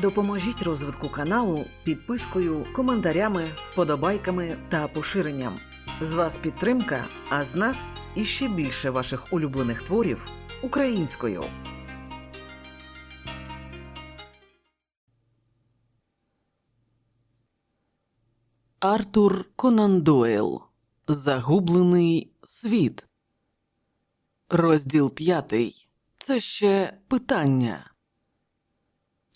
Допоможіть розвитку каналу підпискою, коментарями, вподобайками та поширенням. З вас підтримка, а з нас іще більше ваших улюблених творів українською. Артур Конан Дойл Загублений світ. Розділ п'ятий. Це ще питання.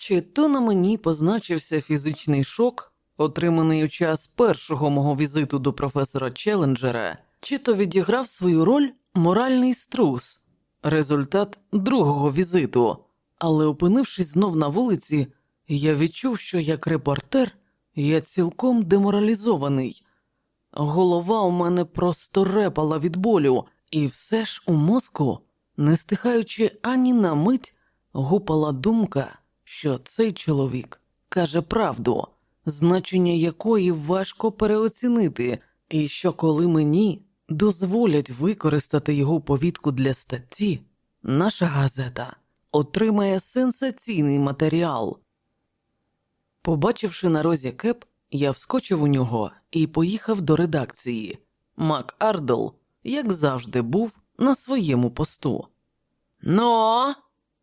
Чи то на мені позначився фізичний шок, отриманий у час першого мого візиту до професора Челленджера, чи то відіграв свою роль моральний струс, результат другого візиту. Але, опинившись знов на вулиці, я відчув, що як репортер я цілком деморалізований. Голова у мене просто репала від болю, і все ж у мозку, не стихаючи ані на мить, гупала думка, що цей чоловік каже правду, значення якої важко переоцінити, і що коли мені дозволять використати його повідку для статті, наша газета отримає сенсаційний матеріал. Побачивши на розі кеп, я вскочив у нього і поїхав до редакції. Мак Ардл, як завжди, був на своєму посту. Ну,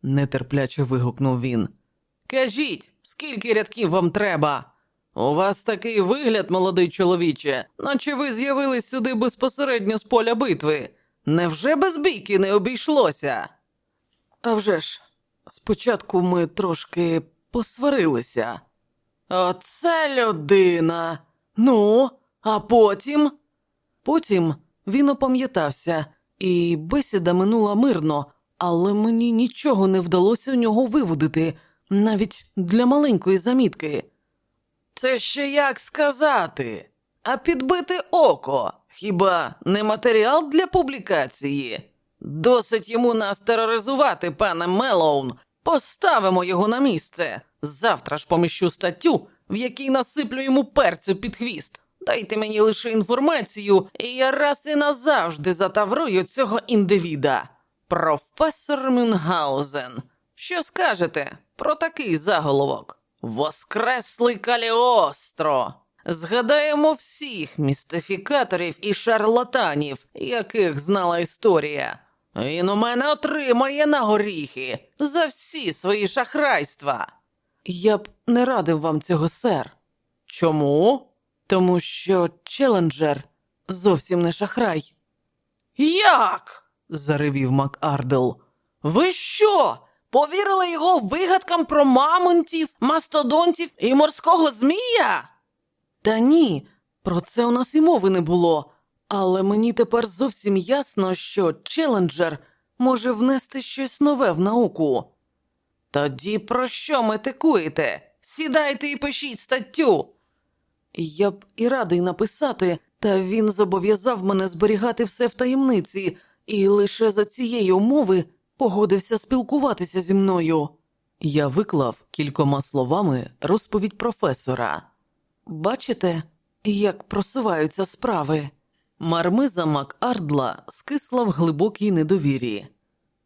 нетерпляче вигукнув він. Кажіть, скільки рядків вам треба? У вас такий вигляд, молодий чоловіче, наче ви з'явились сюди безпосередньо з поля битви. Невже без бійки не обійшлося? «А вже ж, спочатку ми трошки посварилися. Оце людина. Ну, а потім. Потім він опам'ятався, і бесіда минула мирно, але мені нічого не вдалося у нього виводити, навіть для маленької замітки. Це ще як сказати, а підбити око хіба не матеріал для публікації? Досить йому нас тероризувати, пане Мелоун. Поставимо його на місце. Завтра ж поміщу статтю, в якій насиплю йому перцю під хвіст. Дайте мені лише інформацію, і я раз і назавжди затаврую цього індивіда. Професор Мюнгаузен. Що скажете про такий заголовок? Воскреслий Каліостро. Згадаємо всіх містифікаторів і шарлатанів, яких знала історія. Він у мене отримає на горіхи за всі свої шахрайства. Я б не радив вам цього, сер. Чому? Тому що Челенджер зовсім не шахрай. Як? заревів Макардел. Ви що? Повірили його вигадкам про мамонтів, мастодонтів і морського змія? Та ні, про це у нас і мови не було. Але мені тепер зовсім ясно, що Челенджер може внести щось нове в науку. Тоді про що метикуєте? Сідайте і пишіть статтю. Я б і радий написати, та він зобов'язав мене зберігати все в таємниці, і лише за цієї умови погодився спілкуватися зі мною. Я виклав кількома словами розповідь професора. Бачите, як просуваються справи? Мармиза Макардла скисла в глибокій недовірі.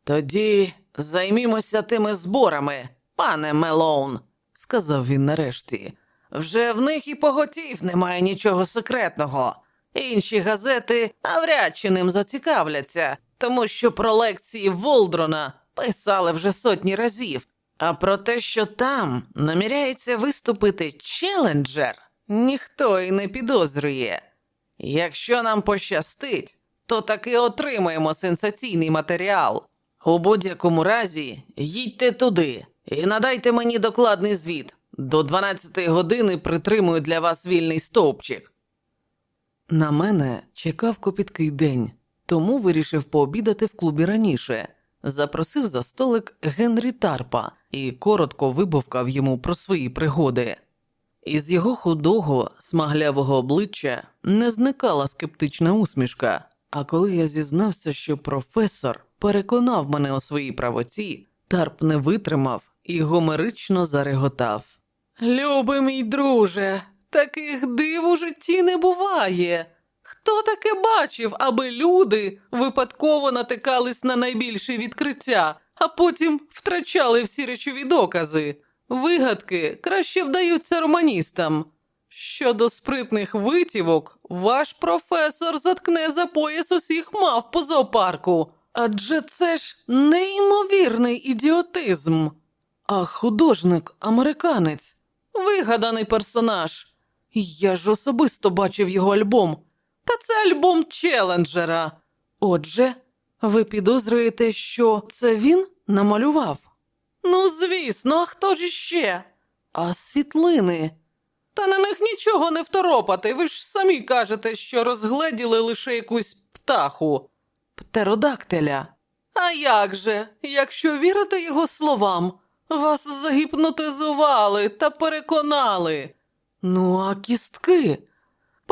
Тоді займімося тими зборами, пане Мелоун, сказав він нарешті. Вже в них і поготів немає нічого секретного. Інші газети навряд чи ним зацікавляться, тому що про лекції Волдрона писали вже сотні разів. А про те, що там наміряється виступити челенджер, ніхто й не підозрює. Якщо нам пощастить, то таки отримаємо сенсаційний матеріал. У будь-якому разі їдьте туди і надайте мені докладний звіт. До 12 години притримую для вас вільний стовпчик. На мене чекав копіткий день, тому вирішив пообідати в клубі раніше. Запросив за столик Генрі Тарпа і коротко вибовкав йому про свої пригоди. Із його худого, смаглявого обличчя не зникала скептична усмішка, а коли я зізнався, що професор переконав мене у своїй правоті, Тарп не витримав і гомерично зареготав. Любий мій друже, таких див у житті не буває. Хто таке бачив, аби люди випадково натикались на найбільші відкриття, а потім втрачали всі речові докази? Вигадки краще вдаються романістам. Щодо спритних витівок, ваш професор заткне за пояс усіх мав по зоопарку. Адже це ж неймовірний ідіотизм. А художник американець, вигаданий персонаж. Я ж особисто бачив його альбом. Та це альбом Челенджера. Отже, ви підозрюєте, що це він намалював? Ну, звісно, а хто ж іще? А світлини. Та на них нічого не второпати. Ви ж самі кажете, що розгледіли лише якусь птаху, птеродактиля. А як же, якщо вірити його словам, вас загіпнотизували та переконали. Ну, а кістки.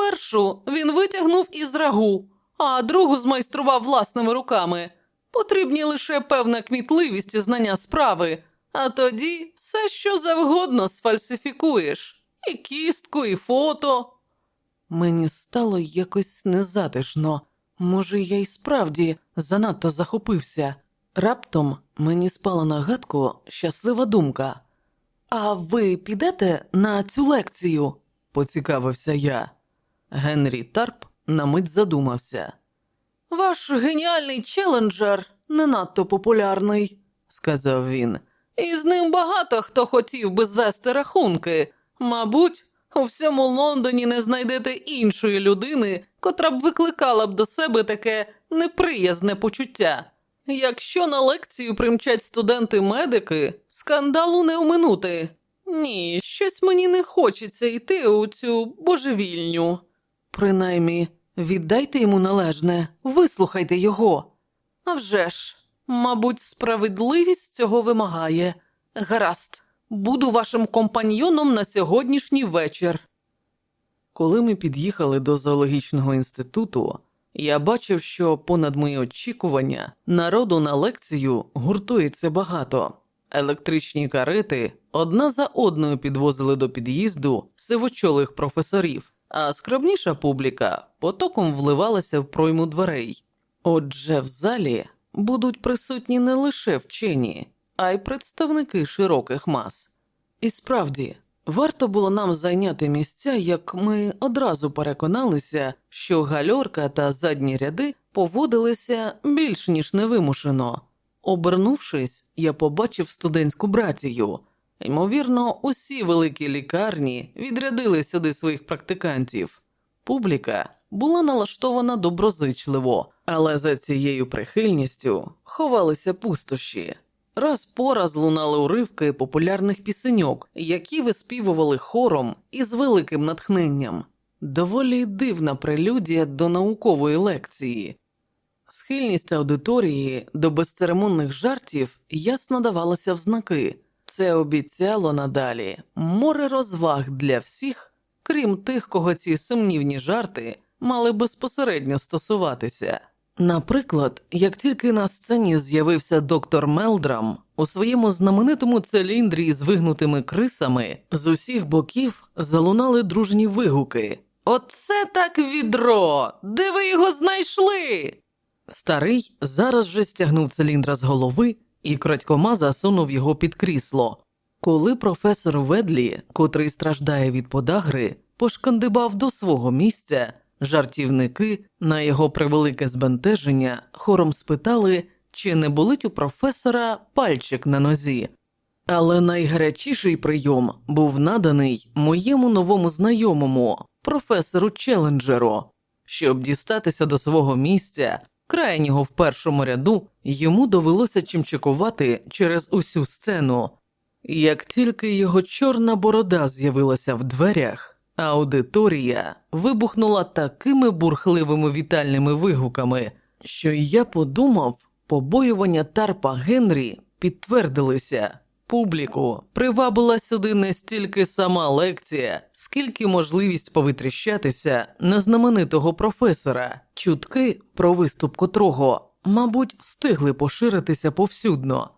Першу він витягнув із рагу, а другу змайстрував власними руками. Потрібні лише певна кмітливість і знання справи, а тоді все, що завгодно сфальсифікуєш і кістку, і фото. Мені стало якось незатишно. Може, я й справді занадто захопився. Раптом мені спала на гадку щаслива думка. А ви підете на цю лекцію? поцікавився я. Генрі Тарп на мить задумався. Ваш геніальний челенджер не надто популярний, сказав він, і з ним багато хто хотів би звести рахунки. Мабуть, у всьому Лондоні не знайдете іншої людини, котра б викликала б до себе таке неприязне почуття. Якщо на лекцію примчать студенти-медики, скандалу не оминути. Ні, щось мені не хочеться йти у цю божевільню. Принаймні, віддайте йому належне, вислухайте його. А вже ж, мабуть, справедливість цього вимагає. Гаразд, буду вашим компаньйоном на сьогоднішній вечір. Коли ми під'їхали до зоологічного інституту, я бачив, що понад мої очікування народу на лекцію гуртується багато. Електричні карети одна за одною підвозили до під'їзду сивочолих професорів, а скромніша публіка потоком вливалася в пройму дверей. Отже, в залі будуть присутні не лише вчені, а й представники широких мас. І справді, варто було нам зайняти місця, як ми одразу переконалися, що гальорка та задні ряди поводилися більш ніж невимушено. Обернувшись, я побачив студентську братію. Ймовірно, усі великі лікарні відрядили сюди своїх практикантів. Публіка була налаштована доброзичливо, але за цією прихильністю ховалися пустощі. Раз по раз лунали уривки популярних пісеньок, які виспівували хором із великим натхненням. Доволі дивна прелюдія до наукової лекції. Схильність аудиторії до безцеремонних жартів ясно давалася в знаки. Це обіцяло надалі море розваг для всіх, крім тих, кого ці сумнівні жарти мали безпосередньо стосуватися. Наприклад, як тільки на сцені з'явився доктор Мелдрам у своєму знаменитому циліндрі з вигнутими крисами, з усіх боків залунали дружні вигуки. Оце так відро! Де ви його знайшли? Старий зараз же стягнув циліндра з голови і крадькома засунув його під крісло. Коли професор Ведлі, котрий страждає від подагри, пошкандибав до свого місця, жартівники на його превелике збентеження хором спитали, чи не болить у професора пальчик на нозі. Але найгарячіший прийом був наданий моєму новому знайомому, професору Челенджеру. Щоб дістатися до свого місця, крайнього в першому ряду, йому довелося чимчикувати через усю сцену. Як тільки його чорна борода з'явилася в дверях, аудиторія вибухнула такими бурхливими вітальними вигуками, що я подумав, побоювання тарпа Генрі підтвердилися. Публіку привабила сюди не стільки сама лекція, скільки можливість повитріщатися на знаменитого професора, чутки про виступ котрого, мабуть, встигли поширитися повсюдно.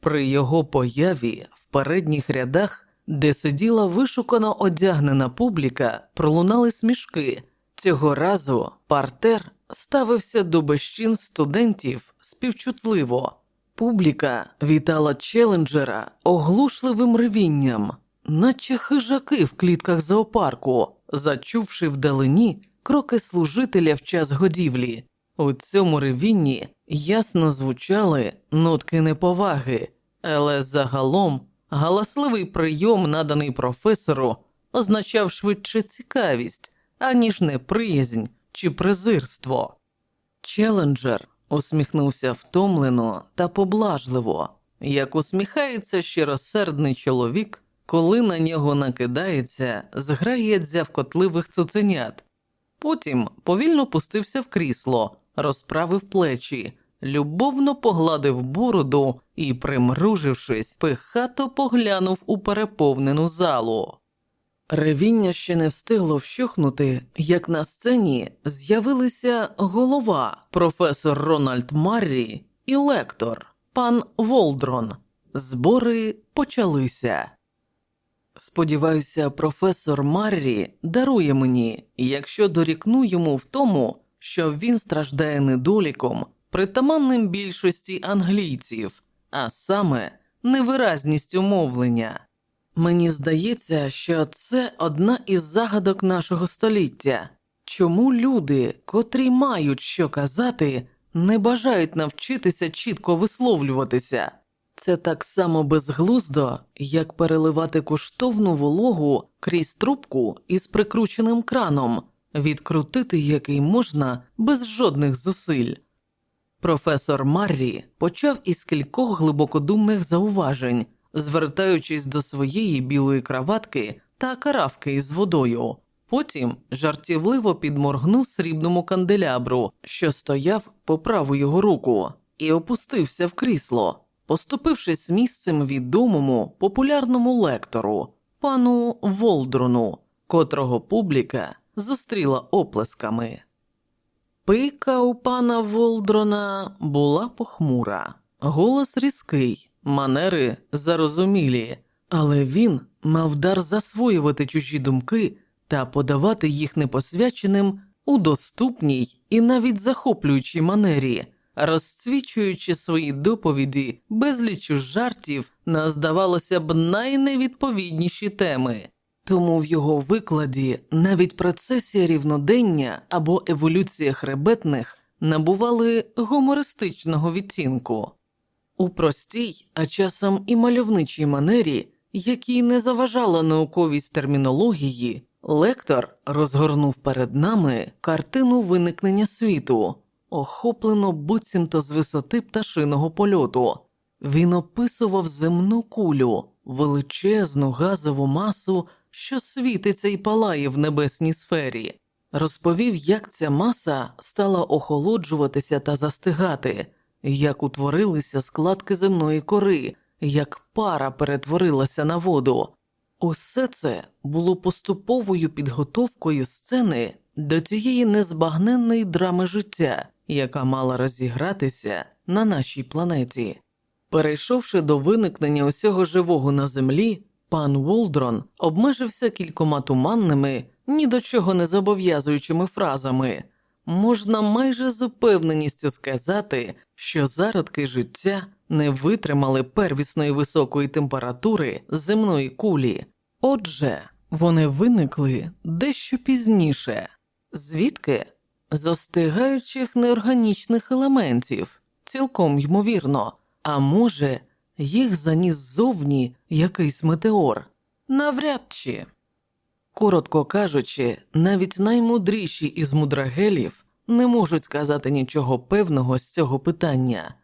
При його появі в передніх рядах, де сиділа вишукано одягнена публіка, пролунали смішки. Цього разу партер ставився до безчин студентів співчутливо. Публіка вітала челенджера оглушливим ревінням, наче хижаки в клітках зоопарку, зачувши вдалині кроки служителя в час годівлі. У цьому ревінні ясно звучали нотки неповаги, але загалом галасливий прийом, наданий професору, означав швидше цікавість, аніж неприязнь чи презирство. Челенджер усміхнувся втомлено та поблажливо, як усміхається щиросердний чоловік, коли на нього накидається зграє дзявкотливих цуценят. Потім повільно пустився в крісло, розправив плечі, любовно погладив бороду і, примружившись, пихато поглянув у переповнену залу. Ревіння ще не встигло вщухнути, як на сцені з'явилися голова, професор Рональд Маррі і лектор, пан Волдрон. Збори почалися. Сподіваюся, професор Маррі дарує мені, якщо дорікну йому в тому, що він страждає недоліком, притаманним більшості англійців, а саме невиразністю мовлення. Мені здається, що це одна із загадок нашого століття. Чому люди, котрі мають що казати, не бажають навчитися чітко висловлюватися? Це так само безглуздо, як переливати коштовну вологу крізь трубку із прикрученим краном, відкрутити який можна без жодних зусиль. Професор Маррі почав із кількох глибокодумних зауважень, звертаючись до своєї білої краватки та каравки із водою. Потім жартівливо підморгнув срібному канделябру, що стояв по праву його руку, і опустився в крісло, поступившись місцем відомому популярному лектору, пану Волдруну, котрого публіка зустріла оплесками. Пика у пана Волдрона була похмура, голос різкий, манери зарозумілі, але він мав дар засвоювати чужі думки та подавати їх непосвяченим у доступній і навіть захоплюючій манері, розцвічуючи свої доповіді безлічу жартів на, здавалося б, найневідповідніші теми. Тому в його викладі навіть процесія рівнодення або еволюція хребетних набували гумористичного відтінку. У простій, а часом і мальовничій манері, якій не заважала науковість термінології, лектор розгорнув перед нами картину виникнення світу, охоплено буцімто з висоти пташиного польоту. Він описував земну кулю, величезну газову масу що світиться і палає в небесній сфері, розповів, як ця маса стала охолоджуватися та застигати, як утворилися складки земної кори, як пара перетворилася на воду. Усе це було поступовою підготовкою сцени до цієї незбагненної драми життя, яка мала розігратися на нашій планеті. Перейшовши до виникнення усього живого на землі, Пан Волдрон обмежився кількома туманними, ні до чого не зобов'язуючими фразами. Можна майже з упевненістю сказати, що зародки життя не витримали первісної високої температури земної кулі, отже, вони виникли дещо пізніше, звідки? Застигаючих неорганічних елементів, цілком ймовірно, а може, їх заніс ззовні якийсь метеор. Навряд чи. Коротко кажучи, навіть наймудріші із мудрагелів не можуть сказати нічого певного з цього питання.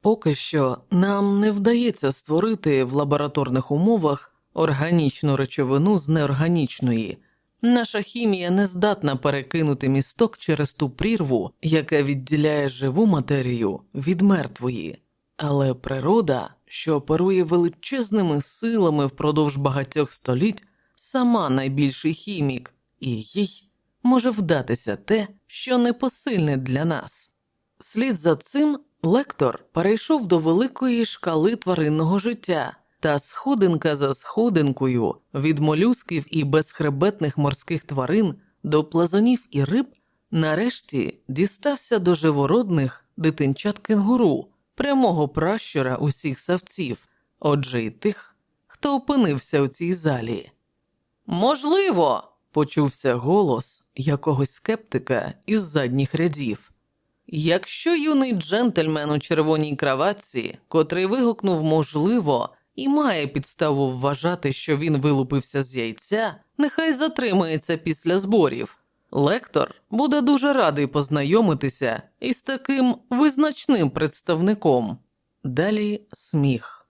Поки що нам не вдається створити в лабораторних умовах органічну речовину з неорганічної. Наша хімія не здатна перекинути місток через ту прірву, яка відділяє живу матерію від мертвої, але природа що оперує величезними силами впродовж багатьох століть, сама найбільший хімік, і їй може вдатися те, що непосильне для нас. Вслід за цим лектор перейшов до великої шкали тваринного життя. Та сходинка за сходинкою від молюсків і безхребетних морських тварин до плазунів і риб нарешті дістався до живородних дитинчат кенгуру, прямого пращура усіх савців, отже і тих, хто опинився у цій залі. Можливо, почувся голос якогось скептика із задніх рядів. Якщо юний джентльмен у червоній краватці, котрий вигукнув можливо, і має підставу вважати, що він вилупився з яйця, нехай затримається після зборів. Лектор буде дуже радий познайомитися із таким визначним представником. Далі сміх.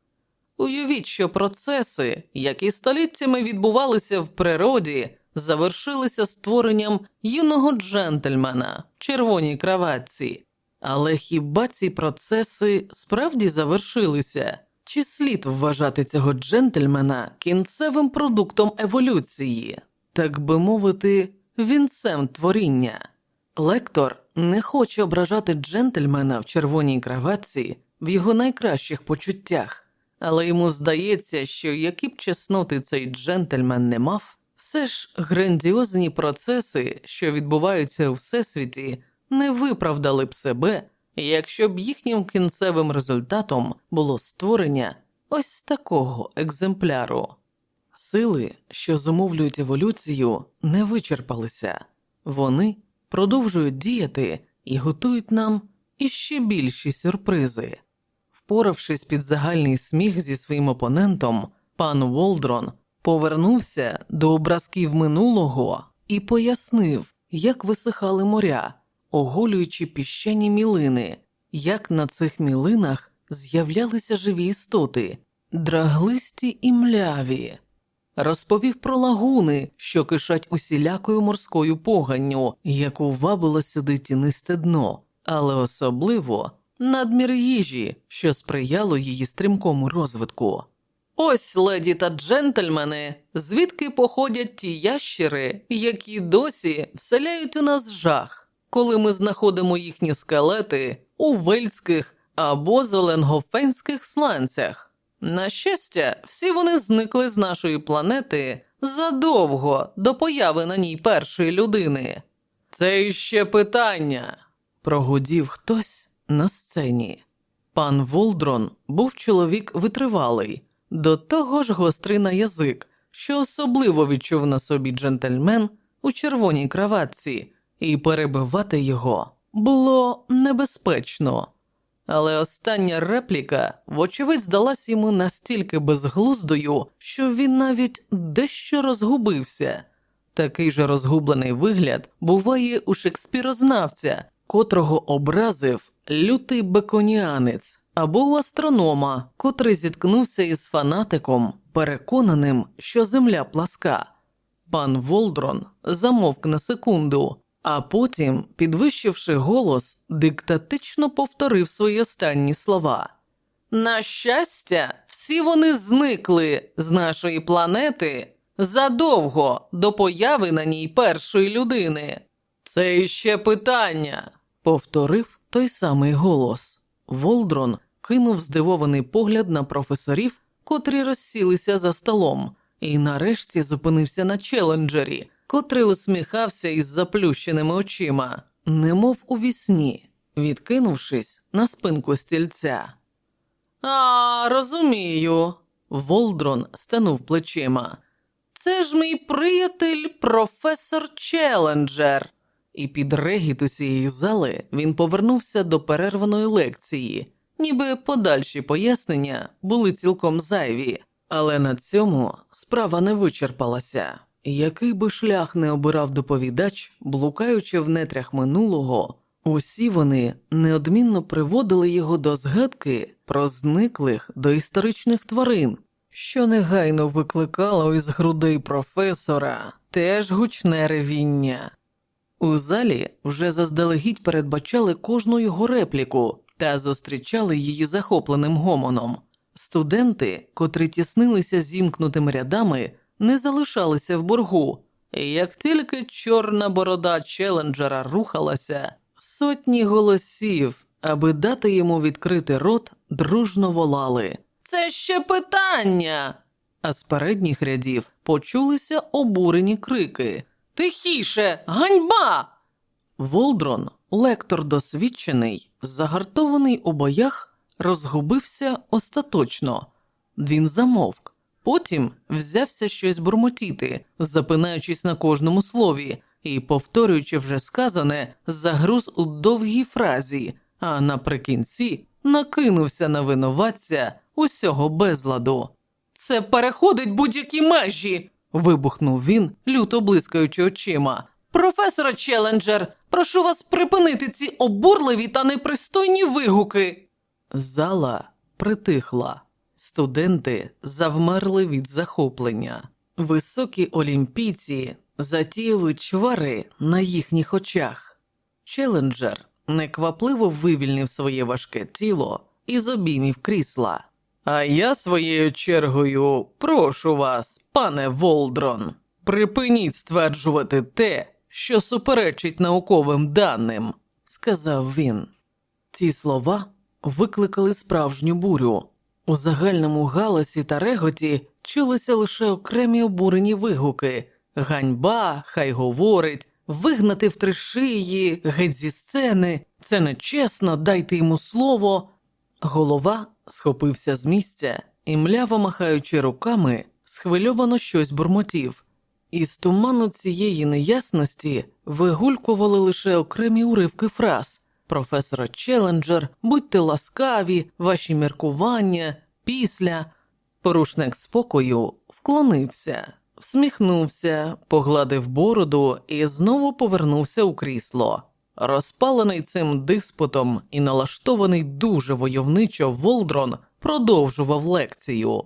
Уявіть, що процеси, які століттями відбувалися в природі, завершилися створенням юного джентльмена в червоній краватці. Але хіба ці процеси справді завершилися? Чи слід вважати цього джентльмена кінцевим продуктом еволюції, так би мовити, вінцем творіння? Лектор не хоче ображати джентльмена в червоній краватці в його найкращих почуттях, але йому здається, що які б чесноти цей джентльмен не мав, все ж грандіозні процеси, що відбуваються у всесвіті, не виправдали б себе, якщо б їхнім кінцевим результатом було створення ось такого екземпляру. Сили, що зумовлюють еволюцію, не вичерпалися, вони продовжують діяти і готують нам іще більші сюрпризи. Впоравшись під загальний сміх зі своїм опонентом, пан Волдрон повернувся до образків минулого і пояснив, як висихали моря, оголюючи піщані мілини, як на цих мілинах з'являлися живі істоти, драглисті і мляві. Розповів про лагуни, що кишать усілякою морською поганню, яку вабило сюди тінисте дно, але особливо надмір їжі, що сприяло її стрімкому розвитку. Ось, леді та джентльмени, звідки походять ті ящери, які досі вселяють у нас жах, коли ми знаходимо їхні скелети у вельських або зеленгофенських сланцях. На щастя, всі вони зникли з нашої планети задовго до появи на ній першої людини. Це іще питання, прогудів хтось на сцені. Пан Волдрон був чоловік витривалий, до того ж гострий на язик, що особливо відчув на собі джентльмен у червоній краватці, і перебивати його було небезпечно. Але остання репліка, вочевидь, здалась йому настільки безглуздою, що він навіть дещо розгубився. Такий же розгублений вигляд буває у шекспірознавця, котрого образив лютий беконіанець, або у астронома, котрий зіткнувся із фанатиком, переконаним, що земля пласка. Пан Волдрон замовк на секунду, а потім, підвищивши голос, диктатично повторив свої останні слова. На щастя, всі вони зникли з нашої планети задовго до появи на ній першої людини. Це іще питання, повторив той самий голос. Волдрон кинув здивований погляд на професорів, котрі розсілися за столом, і нарешті зупинився на челенджері, котрий усміхався із заплющеними очима, немов у вісні, відкинувшись на спинку стільця. А, розумію. Волдрон стенув плечима. Це ж мій приятель, професор Челенджер. І під регіт усієї зали він повернувся до перерваної лекції, ніби подальші пояснення були цілком зайві, але на цьому справа не вичерпалася. Який би шлях не обирав доповідач, блукаючи в нетрях минулого, усі вони неодмінно приводили його до згадки про зниклих доісторичних тварин, що негайно викликало із грудей професора теж гучне ревіння. У залі вже заздалегідь передбачали кожну його репліку та зустрічали її захопленим гомоном. Студенти, котрі тіснилися зімкнутими рядами, не залишалися в боргу, і як тільки чорна борода челенджера рухалася, сотні голосів, аби дати йому відкрити рот, дружно волали. Це ще питання. А з передніх рядів почулися обурені крики. Тихіше, ганьба! Волдрон, лектор досвідчений, загартований у боях, розгубився остаточно. Він замовк, потім взявся щось бурмотіти, запинаючись на кожному слові і, повторюючи вже сказане, загруз у довгій фразі, а наприкінці накинувся на винуватця усього безладу. Це переходить будь-які межі. вибухнув він, люто блискаючи очима. Професора Челенджер, прошу вас припинити ці обурливі та непристойні вигуки. Зала притихла. Студенти завмерли від захоплення. Високі олімпійці затіяли чвари на їхніх очах. Челенджер неквапливо вивільнив своє важке тіло із обіймів крісла. А я своєю чергою прошу вас, пане Волдрон, припиніть стверджувати те, що суперечить науковим даним, сказав він. Ці слова викликали справжню бурю. У загальному галасі та реготі чулися лише окремі обурені вигуки ганьба, хай говорить, вигнати в три шиї, геть зі сцени, це нечесно, дайте йому слово. Голова схопився з місця і, мляво махаючи руками, схвильовано щось бурмотів. Із туману цієї неясності вигулькували лише окремі уривки фраз професора Челенджер, будьте ласкаві, ваші міркування, після. Порушник спокою вклонився, всміхнувся, погладив бороду і знову повернувся у крісло. Розпалений цим диспутом і налаштований дуже войовничо Волдрон продовжував лекцію.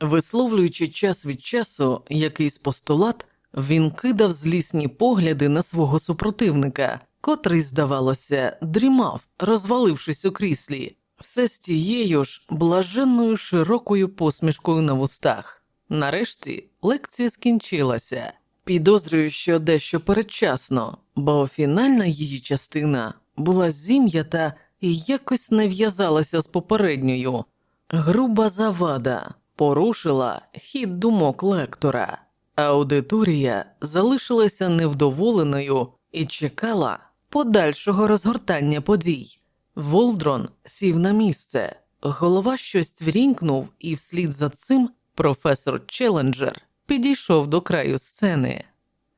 Висловлюючи час від часу якийсь постулат, він кидав злісні погляди на свого супротивника, котрий, здавалося, дрімав, розвалившись у кріслі, все з тією ж блаженною широкою посмішкою на вустах. Нарешті лекція скінчилася. Підозрюю, що дещо передчасно, бо фінальна її частина була зім'ята і якось не в'язалася з попередньою. Груба завада порушила хід думок лектора. Аудиторія залишилася невдоволеною і чекала подальшого розгортання подій. Волдрон сів на місце, голова щось цвірінькнув, і вслід за цим професор Челенджер підійшов до краю сцени.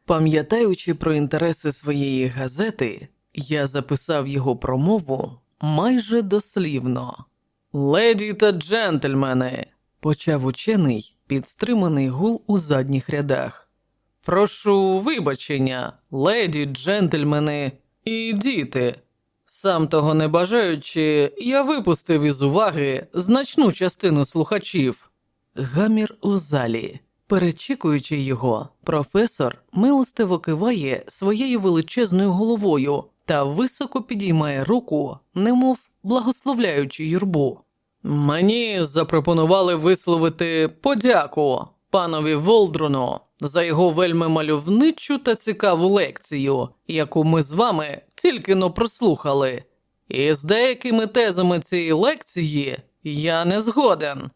Пам'ятаючи про інтереси своєї газети, я записав його промову майже дослівно. Леді та джентльмени, почав учений підстриманий гул у задніх рядах. Прошу вибачення, леді, джентльмени і діти. Сам того не бажаючи, я випустив із уваги значну частину слухачів. Гамір у залі. Перечікуючи його, професор милостиво киває своєю величезною головою та високо підіймає руку, немов благословляючи юрбу. Мені запропонували висловити подяку панові Волдруну за його вельми мальовничу та цікаву лекцію, яку ми з вами тільки но прослухали. І з деякими тезами цієї лекції я не згоден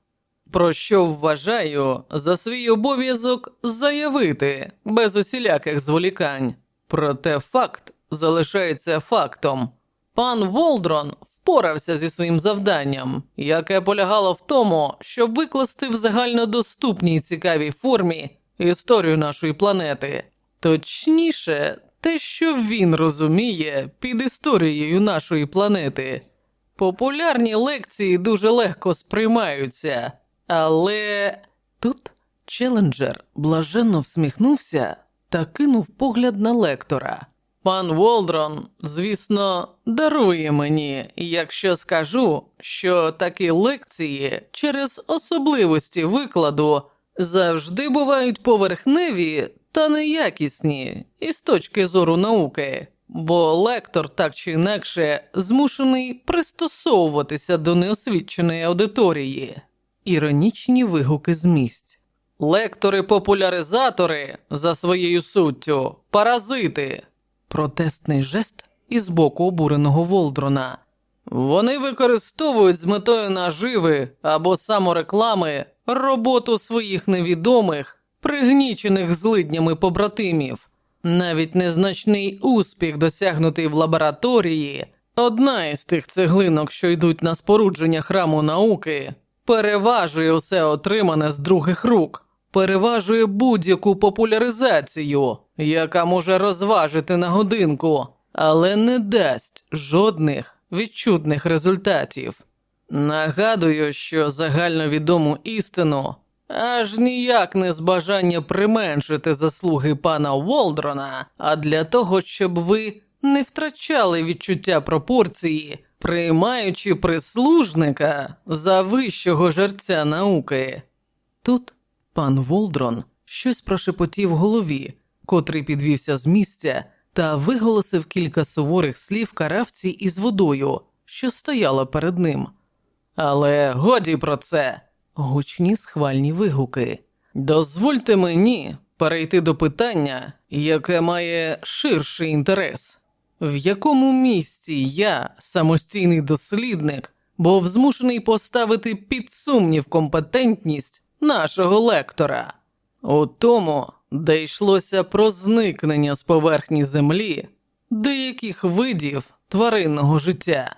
про що вважаю за свій обов'язок заявити без усіляких зволікань. Проте факт залишається фактом. Пан Волдрон впорався зі своїм завданням, яке полягало в тому, щоб викласти в загальнодоступній цікавій формі історію нашої планети, точніше, те, що він розуміє під історією нашої планети. Популярні лекції дуже легко сприймаються, але тут Челенджер блаженно всміхнувся та кинув погляд на лектора. Пан Волдрон, звісно, дарує мені, якщо скажу, що такі лекції через особливості викладу завжди бувають поверхневі та неякісні із точки зору науки, бо лектор так чи інакше змушений пристосовуватися до неосвіченої аудиторії іронічні вигуки з місць. Лектори-популяризатори за своєю суттю, паразити, протестний жест із боку обуреного Волдрона. Вони використовують з метою наживи або самореклами роботу своїх невідомих, пригнічених злиднями побратимів. Навіть незначний успіх, досягнутий в лабораторії, Одна із тих цеглинок, що йдуть на спорудження храму науки, переважує усе отримане з других рук, переважує будь-яку популяризацію, яка може розважити на годинку, але не дасть жодних відчутних результатів. Нагадую, що загальновідому істину аж ніяк не з бажання применшити заслуги пана Волдрона, а для того, щоб ви не втрачали відчуття пропорції, приймаючи прислужника за вищого жерця науки. Тут пан Волдрон щось прошепотів голові, котрий підвівся з місця та виголосив кілька суворих слів каравці із водою, що стояла перед ним. Але годі про це, гучні схвальні вигуки. Дозвольте мені перейти до питання, яке має ширший інтерес, в якому місці я, самостійний дослідник, був змушений поставити під сумнів компетентність нашого лектора, у тому, де йшлося про зникнення з поверхні землі деяких видів тваринного життя.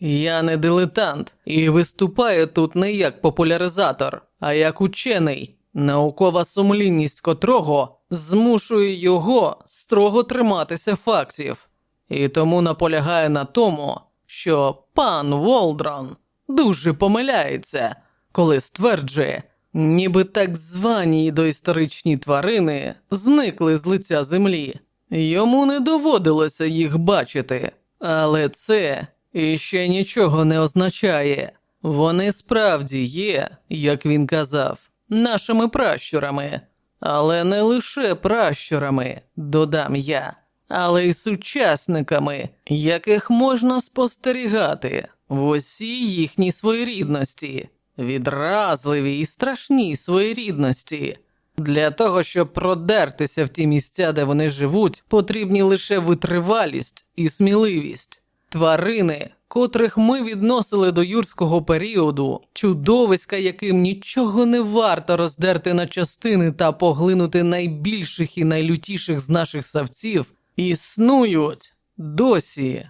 Я не дилетант і виступаю тут не як популяризатор, а як учений, наукова сумлінність котрого змушує його строго триматися фактів, і тому наполягає на тому, що пан Волдрон дуже помиляється, коли стверджує, ніби так звані доісторичні тварини зникли з лиця землі. Йому не доводилося їх бачити, але це іще нічого не означає. Вони справді є, як він казав, нашими пращурами, але не лише пращурами, додам я, але й сучасниками, яких можна спостерігати в усій їхній своєрідності, відразливій і страшній своєрідності. Для того, щоб продертися в ті місця, де вони живуть, потрібні лише витривалість і сміливість. Тварини, котрих ми відносили до юрського періоду, чудовиська, яким нічого не варто роздерти на частини та поглинути найбільших і найлютіших з наших савців, існують досі.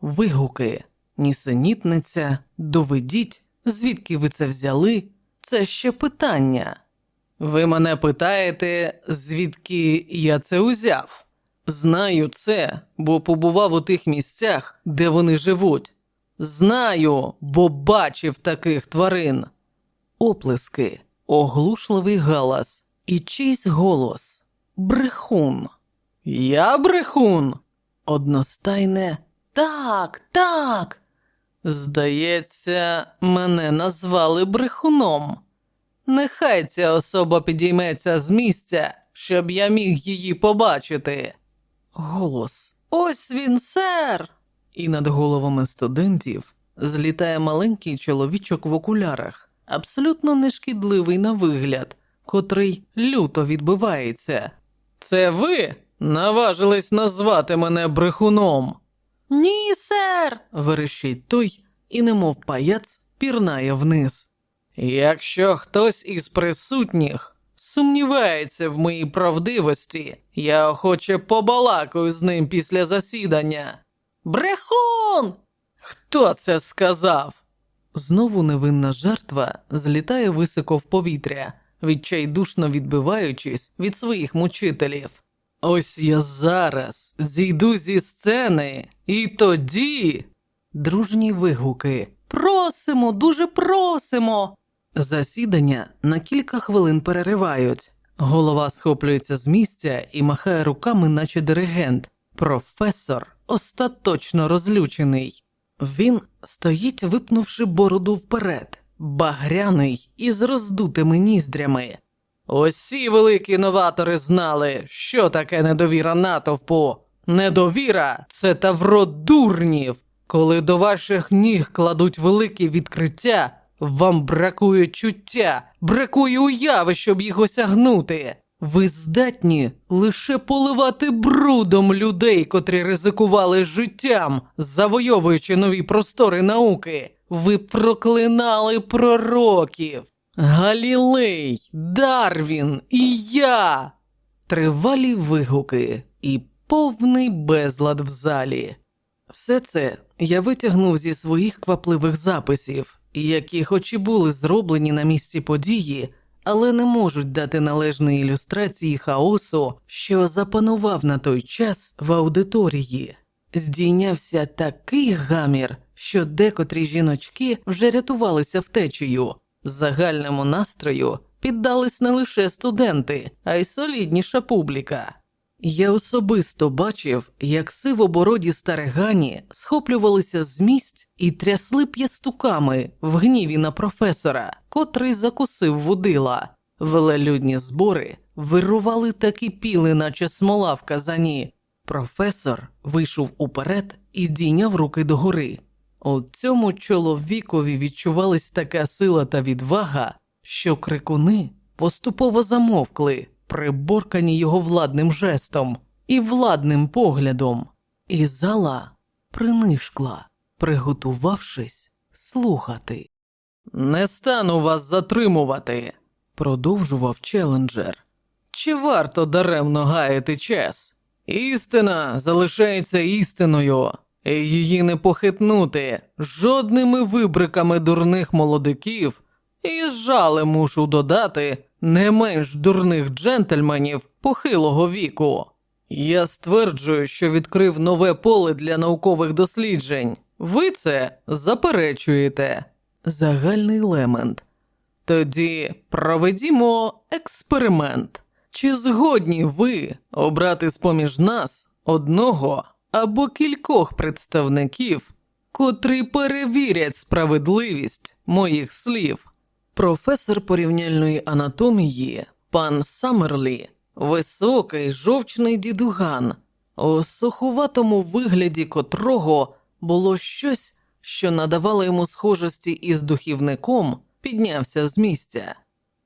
Вигуки, нісенітниця, доведіть, звідки ви це взяли? Це ще питання. Ви мене питаєте, звідки я це узяв? Знаю це, бо побував у тих місцях, де вони живуть. Знаю, бо бачив таких тварин. Оплески, оглушливий галас і чийсь голос. Брехун. Я брехун. Одностайне так, так. Здається, мене назвали брехуном. Нехай ця особа підійметься з місця, щоб я міг її побачити. Голос. Ось він, сер. І над головами студентів злітає маленький чоловічок в окулярах, абсолютно нешкідливий на вигляд, котрий люто відбивається. Це ви наважились назвати мене брехуном? Ні, сер. верещить той і, немов паяц, пірнає вниз. Якщо хтось із присутніх сумнівається в моїй правдивості, я охоче побалакаю з ним після засідання. Брехун! Хто це сказав? Знову невинна жертва злітає високо в повітря, відчайдушно відбиваючись від своїх мучителів. Ось я зараз зійду зі сцени, і тоді. Дружні вигуки. Просимо, дуже просимо. Засідання на кілька хвилин переривають. Голова схоплюється з місця і махає руками, наче диригент. Професор остаточно розлючений. Він стоїть, випнувши бороду вперед, багряний із роздутими ніздрями. Усі великі новатори знали, що таке недовіра натовпу. Недовіра це тавро дурнів. Коли до ваших ніг кладуть великі відкриття, вам бракує чуття, бракує уяви, щоб їх осягнути. Ви здатні лише поливати брудом людей, котрі ризикували життям, завойовуючи нові простори науки. Ви проклинали пророків. Галілей, Дарвін і я. Тривалі вигуки і повний безлад в залі. Все це я витягнув зі своїх квапливих записів, які, хоч і були зроблені на місці події, але не можуть дати належної ілюстрації хаосу, що запанував на той час в аудиторії. Здійнявся такий гамір, що декотрі жіночки вже рятувалися втечею. Загальному настрою піддались не лише студенти, а й солідніша публіка. Я особисто бачив, як сивобороді старигані схоплювалися з місць і трясли п'ястуками в гніві на професора, котрий закусив вудила. Велелюдні збори вирували такі піли, наче смола в казані. Професор вийшов уперед і здійняв руки догори. У цьому чоловікові відчувались така сила та відвага, що крикуни поступово замовкли, приборкані його владним жестом і владним поглядом, і зала принишкла, приготувавшись слухати. Не стану вас затримувати, продовжував челенджер. Чи варто даремно гаяти час? Істина залишається істиною, її не похитнути жодними вибриками дурних молодиків, і з жалем мушу додати не менш дурних джентльменів похилого віку. Я стверджую, що відкрив нове поле для наукових досліджень. Ви це заперечуєте. Загальний лемент. Тоді проведімо експеримент. Чи згодні ви обрати з поміж нас одного або кількох представників, котрі перевірять справедливість моїх слів? Професор порівняльної анатомії, пан Саммерлі, високий жовчний дідуган, у сухуватому вигляді котрого було щось, що надавало йому схожості із духівником, піднявся з місця.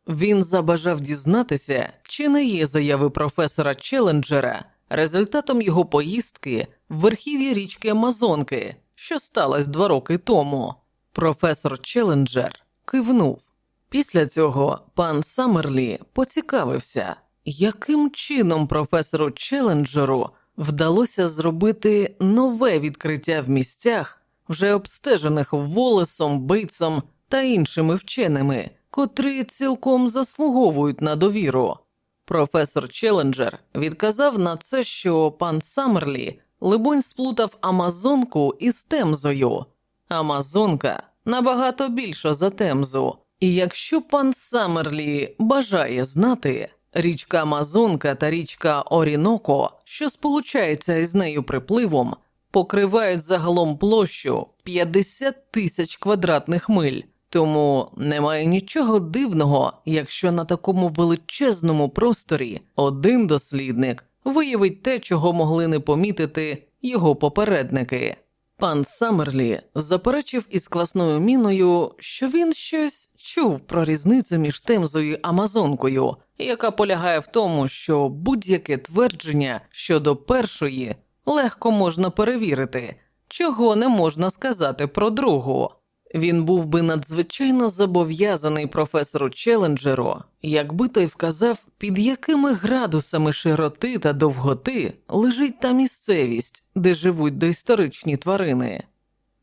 Він забажав дізнатися, чи не є заяви професора Челенджера результатом його поїздки в верхів'я річки Амазонки, що сталося два роки тому. Професор Челенджер кивнув. Після цього пан Саммерлі поцікавився, яким чином професору Челенджеру вдалося зробити нове відкриття в місцях, вже обстежених Волесом, Бейтсом та іншими вченими, котрі цілком заслуговують на довіру. Професор Челенджер відказав на це, що пан Саммерлі, либонь, сплутав Амазонку із Темзою. Амазонка набагато більша за Темзу. І якщо пан Саммерлі бажає знати, річка Амазонка та річка Оріноко, що сполучається із нею припливом, покривають загалом площу 50 тисяч квадратних миль, тому немає нічого дивного, якщо на такому величезному просторі один дослідник виявить те, чого могли не помітити його попередники. Пан Саммерлі заперечив із квасною міною, що він щось чув про різницю між Темзою і Амазонкою, яка полягає в тому, що будь-яке твердження щодо першої легко можна перевірити, чого не можна сказати про другу. Він був би надзвичайно зобов'язаний професору Челенджеру, якби той вказав, під якими градусами широти та довготи лежить та місцевість, де живуть доісторичні тварини.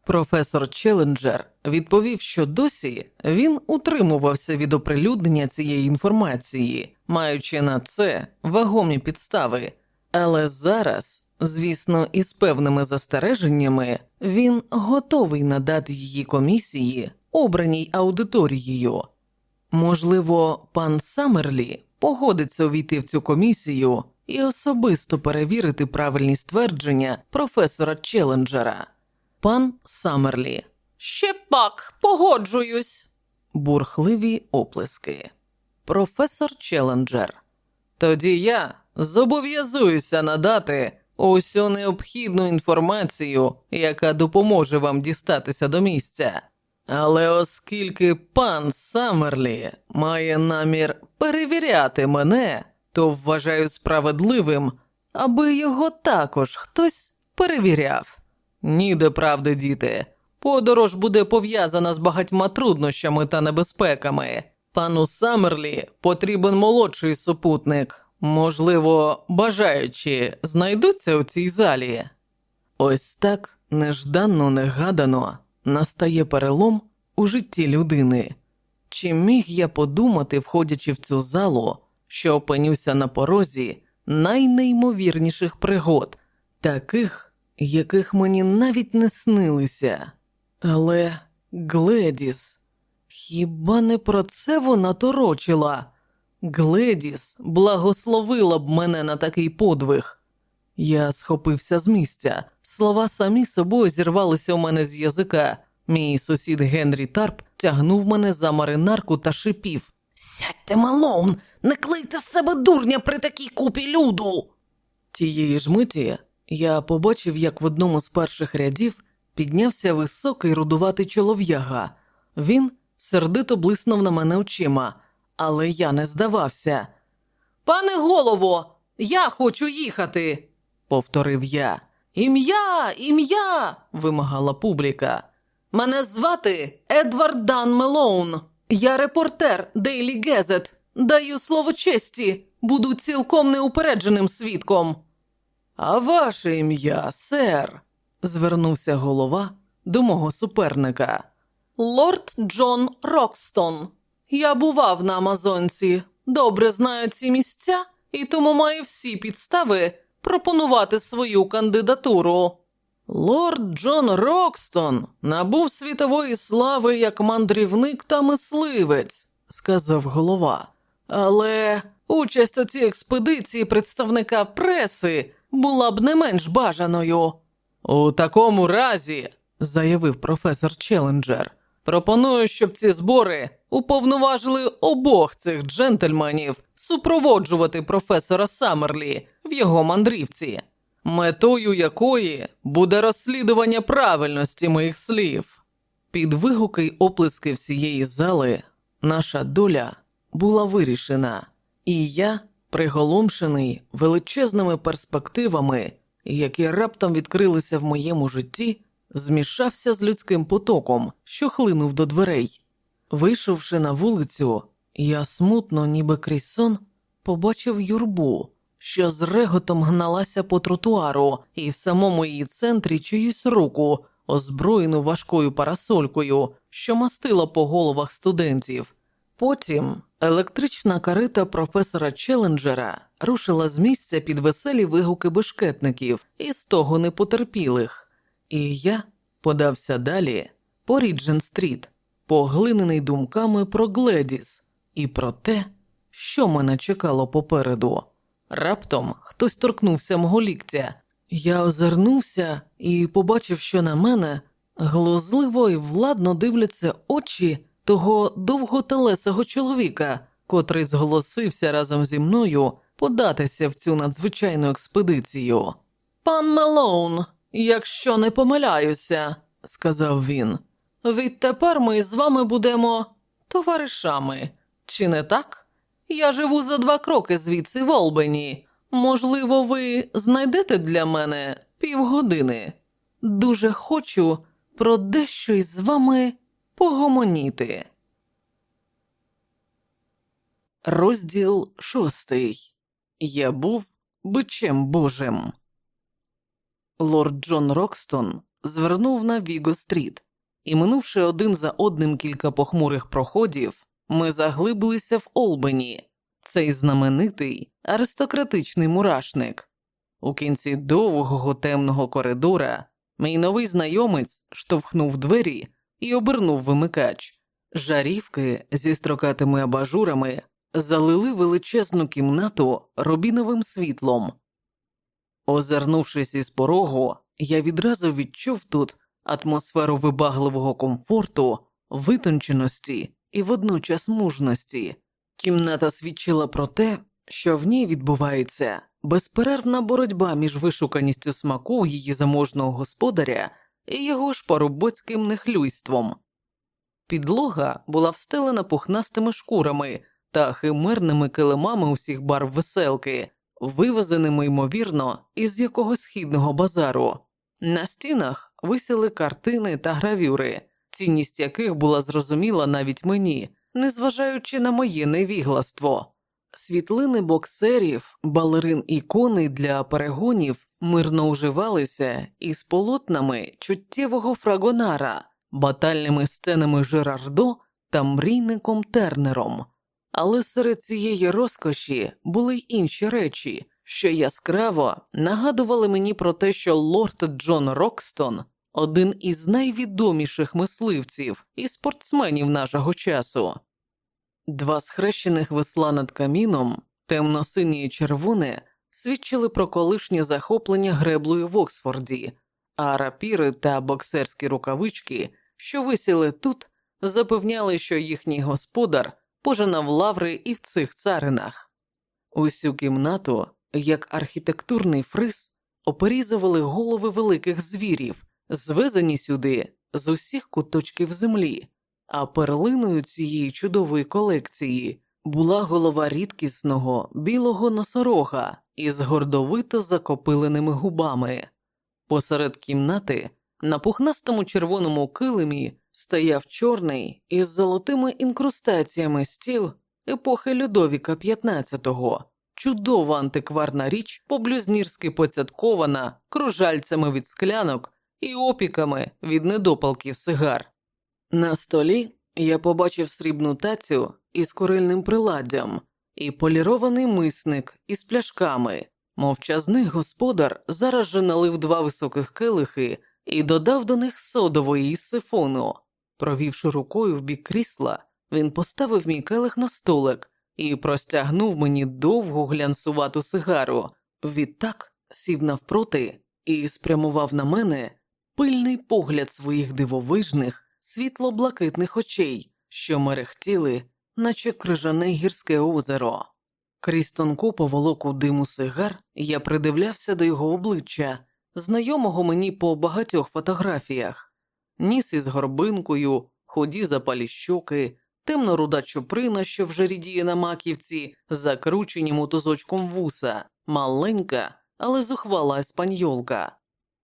Професор Челенджер відповів, що досі він утримувався від оприлюднення цієї інформації, маючи на це вагомі підстави, але зараз Звісно, із певними застереженнями він готовий надати її комісії, обраній аудиторією. Можливо, пан Саммерлі погодиться увійти в цю комісію і особисто перевірити правильність твердження професора Челенджера. Пан Саммерлі. Ще пак погоджуюсь. Бурхливі оплески. Професор Челенджер. Тоді я зобов'язуюся надати усю необхідну інформацію, яка допоможе вам дістатися до місця. Але оскільки пан Саммерлі має намір перевіряти мене, то вважаю справедливим, аби його також хтось перевіряв. Ніде правди, діти. Подорож буде пов'язана з багатьма труднощами та небезпеками. Пану Саммерлі потрібен молодший супутник. Можливо, бажаючі знайдуться у цій залі. Ось так нежданно, негадано настає перелом у житті людини. Чи міг я подумати, входячи в цю залу, що опинюся на порозі найнеймовірніших пригод, таких, яких мені навіть не снилися. Але Гледіс, хіба не про це вона торочила? Гледіс благословила б мене на такий подвиг. Я схопився з місця, слова самі собою зірвалися у мене з язика. Мій сусід Генрі Тарп тягнув мене за маринарку та шипів. Сядьте, Малоун, не клейте з себе дурня при такій купі люду. Тієї ж миті я побачив, як в одному з перших рядів піднявся високий рудуватий чолов'яга. Він сердито блиснув на мене очима, але я не здавався. Пане голово, я хочу їхати, повторив я. Ім'я, ім'я. вимагала публіка. Мене звати Едвард Дан Мелоун. Я репортер Дейлі Гезет. Даю слово честі, буду цілком неупередженим свідком. А ваше ім'я, сер, звернувся голова до мого суперника. Лорд Джон Рокстон. Я бував на Амазонці, добре знаю ці місця і тому маю всі підстави пропонувати свою кандидатуру. Лорд Джон Рокстон набув світової слави як мандрівник та мисливець, сказав голова. Але участь у цій експедиції представника преси була б не менш бажаною. У такому разі, заявив професор Челенджер, пропоную, щоб ці збори уповноважили обох цих джентльменів супроводжувати професора Саммерлі в його мандрівці метою якої буде розслідування правильності моїх слів. Під вигуки й оплески всієї зали наша доля була вирішена, і я, приголомшений величезними перспективами, які раптом відкрилися в моєму житті, змішався з людським потоком, що хлинув до дверей. Вийшовши на вулицю, я смутно, ніби крізь сон, побачив юрбу що з реготом гналася по тротуару, і в самому її центрі чиюсь руку, озброєну важкою парасолькою, що мастила по головах студентів. Потім електрична карета професора Челенджера рушила з місця під веселі вигуки бешкетників і з того непотерпілих, і я подався далі по Ріджен-стріт, поглинений думками про Гледіс і про те, що мене чекало попереду. Раптом хтось торкнувся мого ліктя. Я озирнувся і побачив, що на мене глузливо і владно дивляться очі того довготелесого чоловіка, котрий зголосився разом зі мною податися в цю надзвичайну експедицію. Пан Мелоун, якщо не помиляюся, сказав він, відтепер ми з вами будемо товаришами, чи не так? Я живу за два кроки звідси в Олбені. Можливо, ви знайдете для мене півгодини. Дуже хочу про дещо із вами погомоніти. Розділ шостий. Я був бичем Божим. Лорд Джон Рокстон звернув на Віго Стріт і, минувши один за одним кілька похмурих проходів, ми заглибилися в Олбені, цей знаменитий аристократичний мурашник. У кінці довгого темного коридора мій новий знайомець штовхнув двері і обернув вимикач. Жарівки зі строкатими абажурами залили величезну кімнату рубіновим світлом. Озирнувшись із порогу, я відразу відчув тут атмосферу вибагливого комфорту, витонченості і водночас мужності. Кімната свідчила про те, що в ній відбувається безперервна боротьба між вишуканістю смаку її заможного господаря і його ж парубоцьким нехлюйством. Підлога була встелена пухнастими шкурами та химерними килимами усіх барв веселки, вивезеними, ймовірно, із якогось східного базару. На стінах висіли картини та гравюри цінність яких була зрозуміла навіть мені, незважаючи на моє невігластво. Світлини боксерів, балерин і коней для перегонів мирно уживалися із полотнами чуттєвого фрагонара, батальними сценами Жерардо та мрійником Тернером. Але серед цієї розкоші були й інші речі, що яскраво нагадували мені про те, що лорд Джон Рокстон один із найвідоміших мисливців і спортсменів нашого часу. Два схрещених весла над каміном, темно-синє і червоне, свідчили про колишнє захоплення греблею в Оксфорді, а рапіри та боксерські рукавички, що висіли тут, запевняли, що їхній господар пожинав лаври і в цих царинах. Усю кімнату, як архітектурний фриз, оперізували голови великих звірів, звезені сюди з усіх куточків землі, а перлиною цієї чудової колекції була голова рідкісного білого носорога із гордовито закопиленими губами. Посеред кімнати на пухнастому червоному килимі стояв чорний із золотими інкрустаціями стіл епохи Людовіка XV. Чудова антикварна річ, поблюзнірськи поцяткована кружальцями від склянок і опіками від недопалків сигар. На столі я побачив срібну тацю із корильним приладдям і полірований мисник із пляшками. Мовчазний господар зараз же налив два високих келихи і додав до них содової із сифону. Провівши рукою в бік крісла, він поставив мій келих на столик і простягнув мені довгу глянцувату сигару. Відтак сів навпроти і спрямував на мене пильний погляд своїх дивовижних, світло-блакитних очей, що мерехтіли, наче крижане гірське озеро. Крізь тонку поволоку диму сигар я придивлявся до його обличчя, знайомого мені по багатьох фотографіях, ніс із горбинкою, ході запалі щоки, темно руда чуприна, що вже рідіє на маківці, закручені мотузочком вуса, маленька, але зухвала еспаньолка.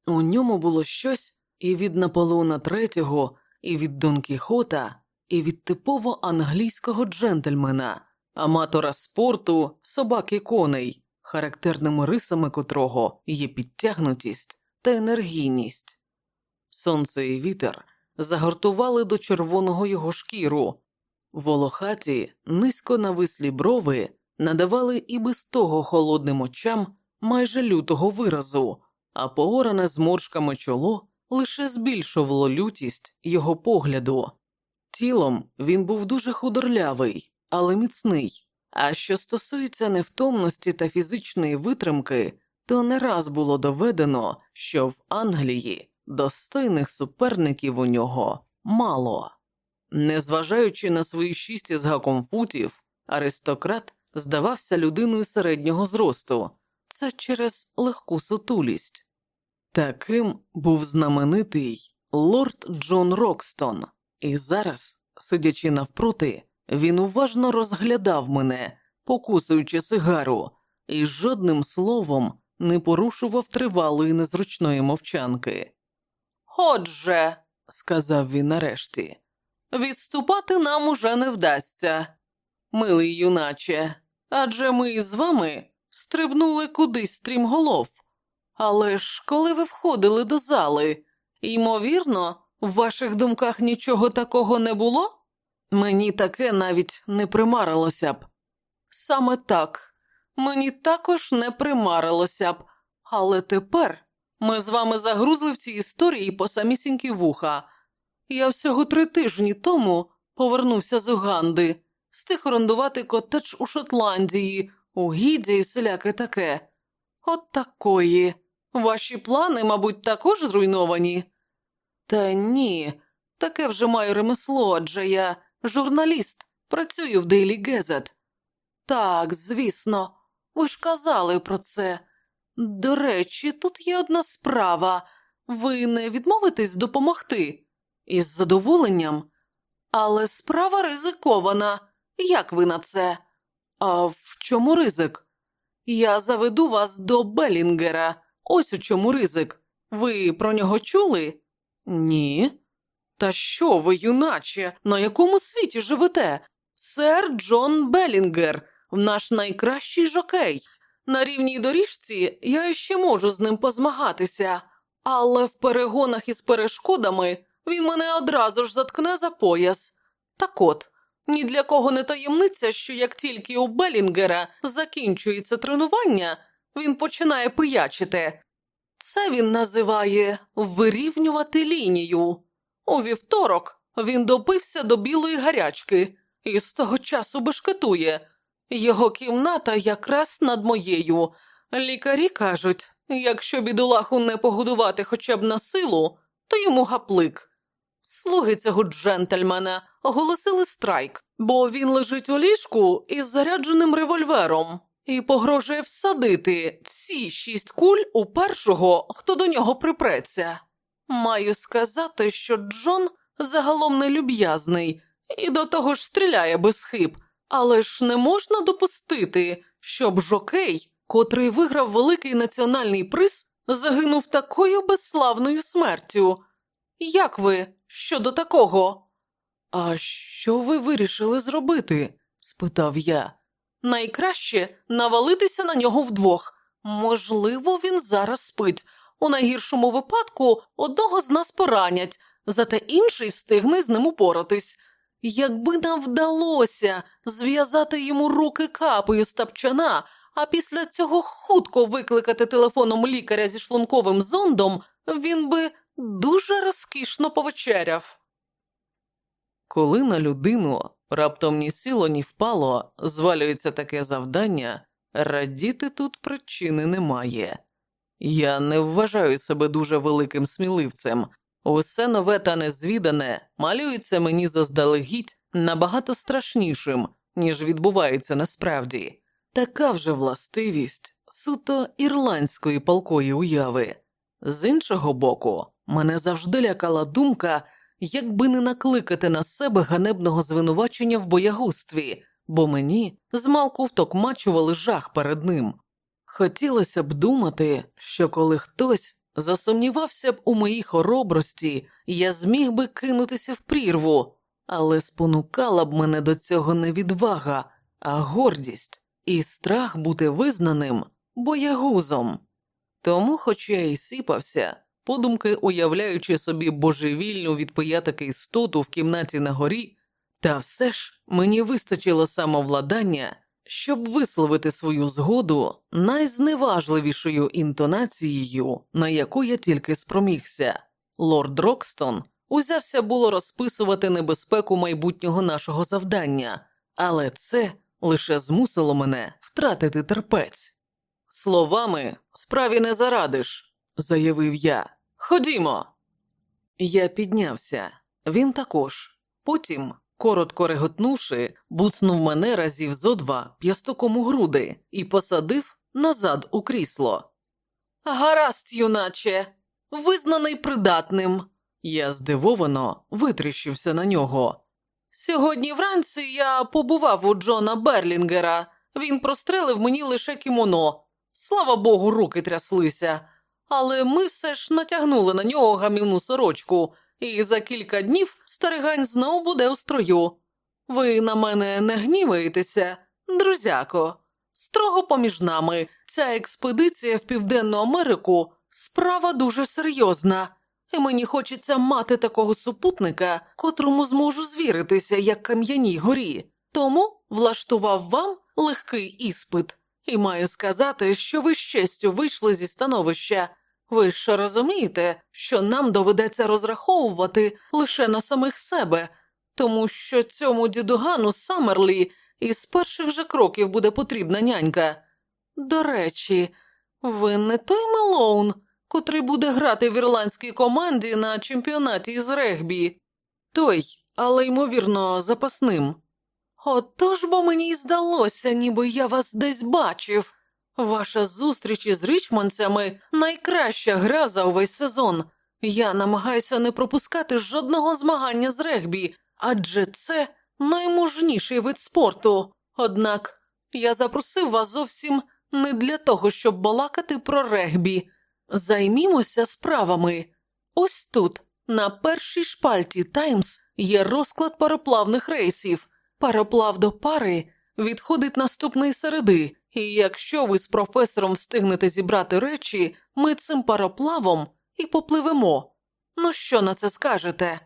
У ньому було щось і від Наполеона Третього, і від Дон Кіхота, і від типово англійського джентльмена, аматора спорту, собак і коней, характерними рисами котрого є підтягнутість та енергійність. Сонце і вітер загортували до червоного його шкіру, волохаті, низько навислі брови надавали і без того холодним очам майже лютого виразу а пооране зморшками чоло лише збільшувало лютість його погляду. Тілом він був дуже худорлявий, але міцний. А що стосується невтомності та фізичної витримки, то не раз було доведено, що в Англії достойних суперників у нього мало. Незважаючи на свої шість із гаком футів, аристократ здавався людиною середнього зросту, це через легку сутулість. Таким був знаменитий лорд Джон Рокстон, і зараз, сидячи навпроти, він уважно розглядав мене, покусуючи сигару, і жодним словом не порушував тривалої незручної мовчанки. Отже, сказав він нарешті, відступати нам уже не вдасться, милий юначе, адже ми із вами стрибнули кудись стрімголов. Але ж коли ви входили до зали, ймовірно, в ваших думках нічого такого не було? Мені таке навіть не примарилося б. Саме так, мені також не примарилося б, але тепер ми з вами загрузли в цій історії по самісінькі вуха. Я всього три тижні тому повернувся з Уганди, встиг орендувати котедж у Шотландії, у гіді і всіляке таке. От такої. Ваші плани, мабуть, також зруйновані? Та ні, таке вже маю ремесло, адже я журналіст, працюю в Дейлі Гезет. Так, звісно, ви ж казали про це. До речі, тут є одна справа. Ви не відмовитесь допомогти? Із задоволенням. Але справа ризикована. Як ви на це? А в чому ризик? Я заведу вас до Белінгера. Ось у чому ризик. Ви про нього чули? Ні. Та що ви, юначе, на якому світі живете? Сер Джон Белінгер, наш найкращий жокей. На рівній доріжці я ще можу з ним позмагатися, але в перегонах із перешкодами він мене одразу ж заткне за пояс. Так от, ні для кого не таємниця, що як тільки у Белінгера закінчується тренування, він починає пиячити. Це він називає вирівнювати лінію. У вівторок він добився до білої гарячки і з того часу бешкетує. Його кімната якраз над моєю. Лікарі кажуть, якщо бідолаху не погодувати хоча б на силу, то йому гаплик. Слуги цього джентльмена оголосили страйк, бо він лежить у ліжку із зарядженим револьвером і погрожує всадити всі шість куль у першого, хто до нього припреться. Маю сказати, що Джон загалом нелюб'язний і до того ж стріляє без хиб, але ж не можна допустити, щоб жокей, котрий виграв великий національний приз, загинув такою безславною смертю. Як ви щодо такого? А що ви вирішили зробити? спитав я. Найкраще навалитися на нього вдвох. Можливо, він зараз спить. У найгіршому випадку одного з нас поранять, зате інший встигне з ним упоратись. Якби нам вдалося зв'язати йому руки капою з тапчана, а після цього хутко викликати телефоном лікаря зі шлунковим зондом, він би дуже розкішно повечеряв. Коли на людину раптом ні сіло, ні впало, звалюється таке завдання, радіти тут причини немає. Я не вважаю себе дуже великим сміливцем. Усе нове та незвідане малюється мені заздалегідь набагато страшнішим, ніж відбувається насправді. Така вже властивість суто ірландської палкої уяви. З іншого боку, мене завжди лякала думка, якби не накликати на себе ганебного звинувачення в боягузтві, бо мені змалку втокмачували жах перед ним. Хотілося б думати, що коли хтось засумнівався б у моїй хоробрості, я зміг би кинутися в прірву, але спонукала б мене до цього не відвага, а гордість і страх бути визнаним боягузом. Тому, хоч я й сіпався, подумки уявляючи собі божевільну від пиятики істоту в кімнаті на горі, та все ж мені вистачило самовладання, щоб висловити свою згоду найзневажливішою інтонацією, на яку я тільки спромігся. Лорд Рокстон узявся було розписувати небезпеку майбутнього нашого завдання, але це лише змусило мене втратити терпець. Словами справі не зарадиш, заявив я. Ходімо. Я піднявся, він також. Потім, коротко реготнувши, буцнув мене разів зо два п'ястоком у груди і посадив назад у крісло. Гаразд, юначе, визнаний придатним. Я здивовано витріщився на нього. Сьогодні вранці я побував у Джона Берлінгера. Він прострелив мені лише кімоно. Слава Богу, руки тряслися. Але ми все ж натягнули на нього гамівну сорочку, і за кілька днів старигань знову буде у строю. Ви на мене не гніваєтеся, друзяко. Строго поміж нами, ця експедиція в Південну Америку справа дуже серйозна, і мені хочеться мати такого супутника, котрому зможу звіритися, як кам'яній горі. Тому влаштував вам легкий іспит. І маю сказати, що ви з честю вийшли зі становища. Ви ж розумієте, що нам доведеться розраховувати лише на самих себе, тому що цьому дідугану Саммерлі із перших же кроків буде потрібна нянька. До речі, ви не той Мелоун, котрий буде грати в ірландській команді на чемпіонаті з регбі, той, але ймовірно, запасним. Отож бо мені й здалося, ніби я вас десь бачив. Ваша зустріч із ричманцями найкраща гра за увесь сезон. Я намагаюся не пропускати жодного змагання з регбі, адже це наймужніший вид спорту. Однак я запросив вас зовсім не для того, щоб балакати про регбі. Займімося справами. Ось тут, на першій шпальті Таймс, є розклад пароплавних рейсів. Пароплав до пари відходить наступної середи, І якщо ви з професором встигнете зібрати речі, ми цим пароплавом і попливемо. Ну що на це скажете?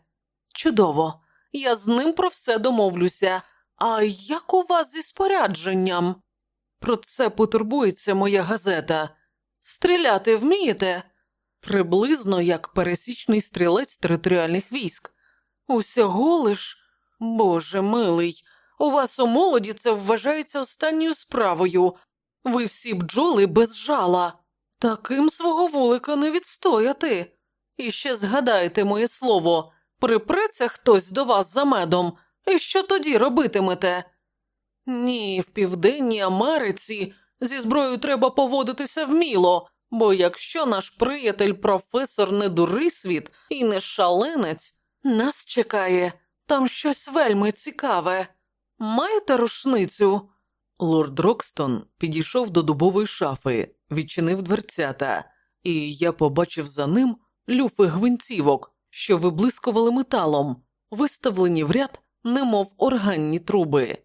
Чудово, я з ним про все домовлюся. А як у вас зі спорядженням? Про це потурбується моя газета. Стріляти вмієте? Приблизно як пересічний стрілець територіальних військ. Усього лиш, Боже милий, у вас у молоді це вважається останньою справою. Ви всі бджоли без жала. Таким свого вулика не відстояти. І ще згадайте моє слово, припреться хтось до вас за медом, і що тоді робитимете? Ні, в Південній Америці зі зброєю треба поводитися вміло, бо якщо наш приятель професор не дурисвіт і не шаленець, нас чекає там щось вельми цікаве. Маєте рушницю? Лорд Рокстон підійшов до дубової шафи, відчинив дверцята, і я побачив за ним люфи гвинтівок, що виблискували металом, виставлені в ряд, немов органні труби.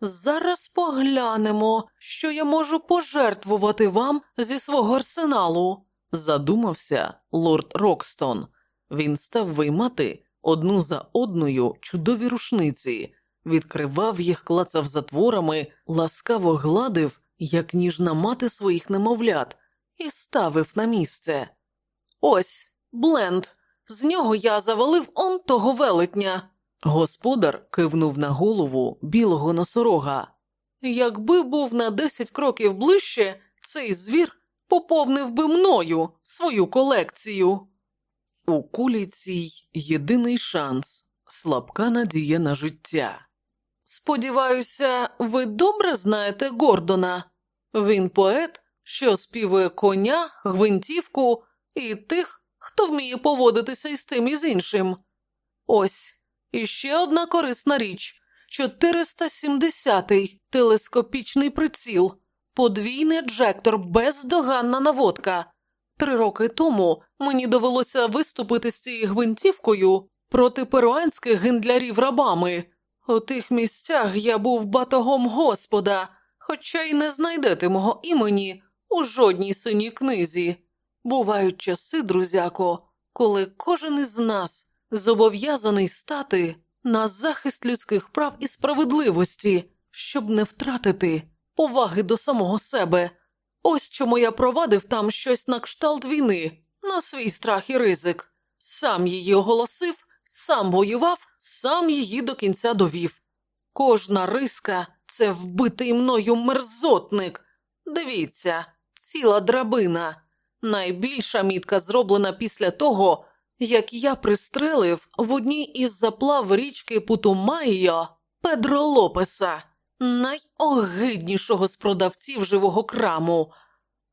Зараз поглянемо, що я можу пожертвувати вам зі свого арсеналу, задумався лорд Рокстон. Він став виймати одну за одною чудові рушниці, відкривав їх, клацав затворами, ласкаво гладив, як ніжна мати своїх немовлят, і ставив на місце. Ось бленд. З нього я завалив он того велетня. Господар кивнув на голову білого носорога. Якби був на десять кроків ближче, цей звір поповнив би мною свою колекцію. У кулі цій єдиний шанс слабка надія на життя. Сподіваюся, ви добре знаєте Гордона. Він поет, що співує коня, гвинтівку і тих, хто вміє поводитися із тим і з іншим. Ось іще одна корисна річ 470-й телескопічний приціл, подвійний джектор, бездоганна наводка. Три роки тому мені довелося виступити з цією гвинтівкою проти перуанських гендлярів рабами. У тих місцях я був батогом Господа, хоча й не знайдете мого імені у жодній синій книзі. Бувають часи, друзяко, коли кожен із нас зобов'язаний стати на захист людських прав і справедливості, щоб не втратити поваги до самого себе. Ось чому я провадив там щось на кшталт війни, на свій страх і ризик. Сам її оголосив, сам воював, сам її до кінця довів. Кожна риска це вбитий мною мерзотник. Дивіться, ціла драбина. Найбільша мітка зроблена після того, як я пристрелив в одній із заплав річки Путумайо Педро Лопеса, найогиднішого з продавців живого краму.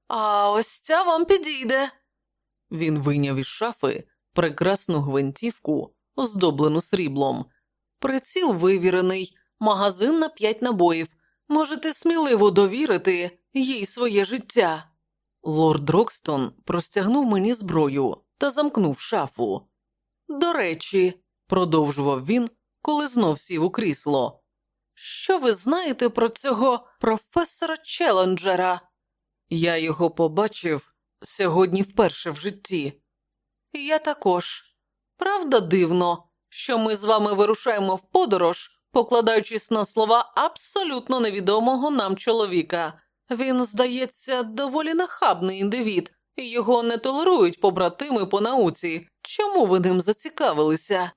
А ось ця вам підійде. Він вийняв із шафи прекрасну гвинтівку, оздоблену сріблом. Приціл вивірений, магазин на п'ять набоїв. Можете сміливо довірити їй своє життя. Лорд Рокстон простягнув мені зброю та замкнув шафу. До речі, продовжував він, коли знов сів у крісло. Що ви знаєте про цього професора Челенджера? Я його побачив сьогодні вперше в житті. Я також. Правда, дивно, що ми з вами вирушаємо в подорож, покладаючись на слова абсолютно невідомого нам чоловіка. Він, здається, доволі нахабний індивід, і його не толерують побратими по науці. Чому ви ним зацікавилися?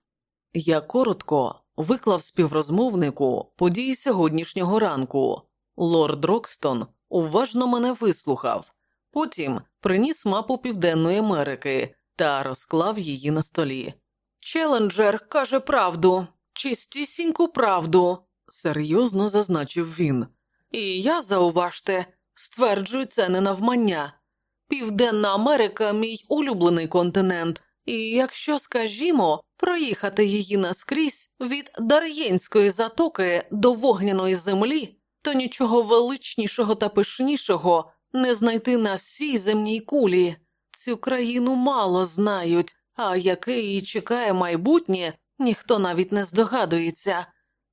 Я коротко виклав співрозмовнику події сьогоднішнього ранку. Лорд Рокстон уважно мене вислухав, потім приніс мапу Південної Америки та розклав її на столі. Челенджер каже правду, чистісіньку правду, серйозно зазначив він. І я, зауважте, стверджую це не навмання. Південна Америка мій улюблений континент, і якщо, скажімо, проїхати її наскрізь від Дар'єнської затоки до вогняної землі, то нічого величнішого та пишнішого не знайти на всій земній кулі. Цю країну мало знають, а яке її чекає майбутнє, ніхто навіть не здогадується.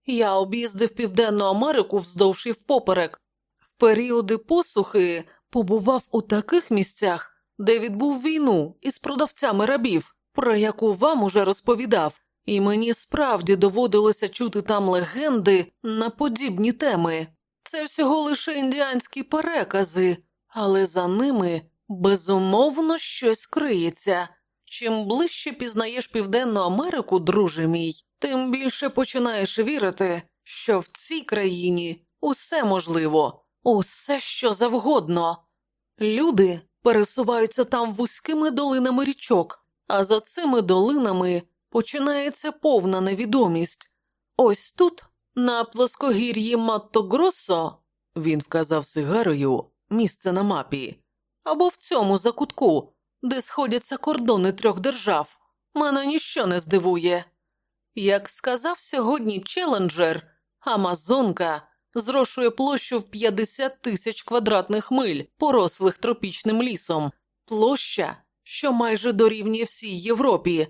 Я об'їздив Південну Америку вздовж і впоперек. В періоди посухи побував у таких місцях, де відбув війну із продавцями рабів, про яку вам уже розповідав, і мені справді доводилося чути там легенди на подібні теми. Це всього лише індіанські перекази, але за ними безумовно щось криється. Чим ближче пізнаєш Південну Америку, друже мій, тим більше починаєш вірити, що в цій країні усе можливо, усе що завгодно. Люди пересуваються там вузькими долинами річок, а за цими долинами починається повна невідомість. Ось тут, на плоскогір'ї Матто-Гроссо, він вказав сигарою місце на мапі, або в цьому закутку, де сходяться кордони трьох держав, мене ніщо не здивує. Як сказав сьогодні Челенджер, Амазонка зрошує площу в 50 тисяч квадратних миль, порослих тропічним лісом, площа, що майже дорівнює всій Європі.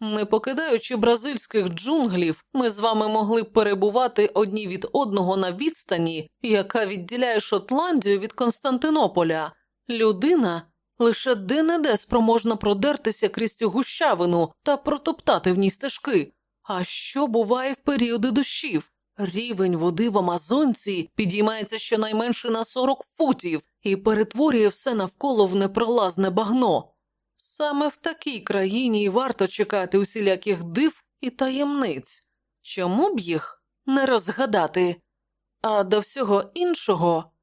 Не покидаючи бразильських джунглів, ми з вами могли б перебувати одні від одного на відстані, яка відділяє Шотландію від Константинополя. Людина лише де-не-де спроможна продертися крізь цю гущавину та протоптати в ній стежки. А що буває в періоди дощів? Рівень води в Амазонці підіймається щонайменше на 40 футів і перетворює все навколо в непролазне багно. Саме в такій країні й варто чекати усіляких див і таємниць. Чому б їх не розгадати? А до всього іншого.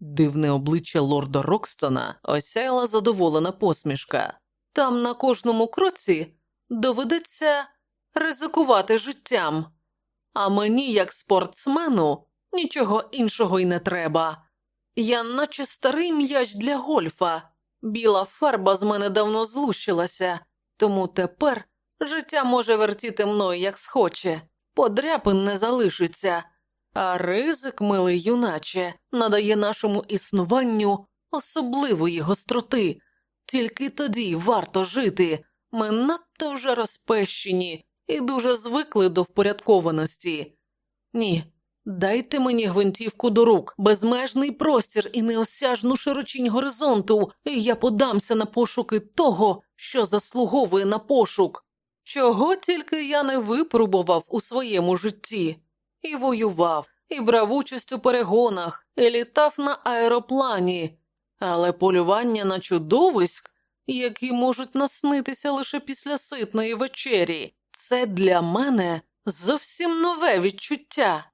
Дивне обличчя лорда Рокстона осяяла задоволена посмішка. Там на кожному кроці доведеться ризикувати життям. А мені, як спортсмену, нічого іншого й не треба. Я наче старий м'яч для гольфа. Біла фарба з мене давно злущилася, тому тепер життя може вертіти мною, як схоче, подряпин не залишиться, а ризик, милий юначе, надає нашому існуванню особливої гостроти. Тільки тоді варто жити. Ми надто вже розпещені і дуже звикли до впорядкованості. Ні, дайте мені гвинтівку до рук, безмежний простір і неосяжну широчінь горизонту, і я подамся на пошуки того, що заслуговує на пошук. Чого тільки я не випробував у своєму житті, і воював, і брав участь у перегонах, і літав на аероплані, але полювання на чудовиськ, які можуть наснитися лише після ситної вечері. Це для мене зовсім нове відчуття.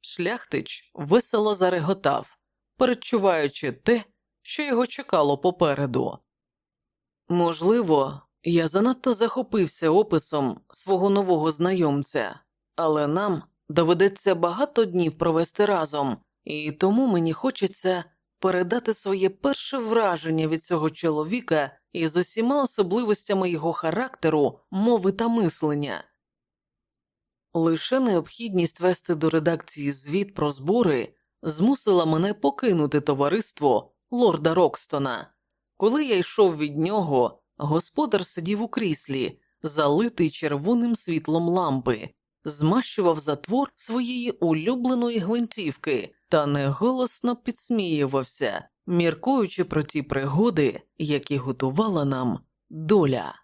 Шляхтич весело зареготав, передчуваючи те, що його чекало попереду. Можливо, я занадто захопився описом свого нового знайомця, але нам доведеться багато днів провести разом, і тому мені хочеться передати своє перше враження від цього чоловіка із усіма особливостями його характеру, мови та мислення. Лише необхідність вести до редакції звіт про збори змусила мене покинути товариство лорда Рокстона. Коли я йшов від нього, господар сидів у кріслі, залитий червоним світлом лампи, змащував затвор своєї улюбленої гвинтівки та неголосно підсміювався, міркуючи про ті пригоди, які готувала нам доля.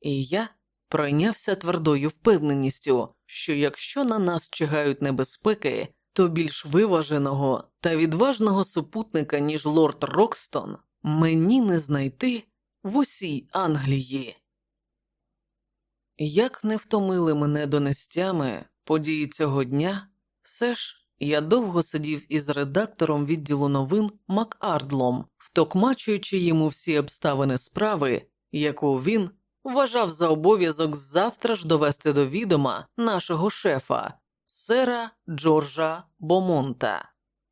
І я пройнявся твердою впевненістю, що якщо на нас чигають небезпеки, то більш виваженого та відважного супутника, ніж лорд Рокстон, мені не знайти в усій Англії. Як не втомили мене донестями події цього дня, все ж я довго сидів із редактором відділу новин Макардлом, втокмачуючи йому всі обставини справи, яку він вважав за обов'язок завтра ж довести до відома нашого шефа, сера Джорджа Бомонта.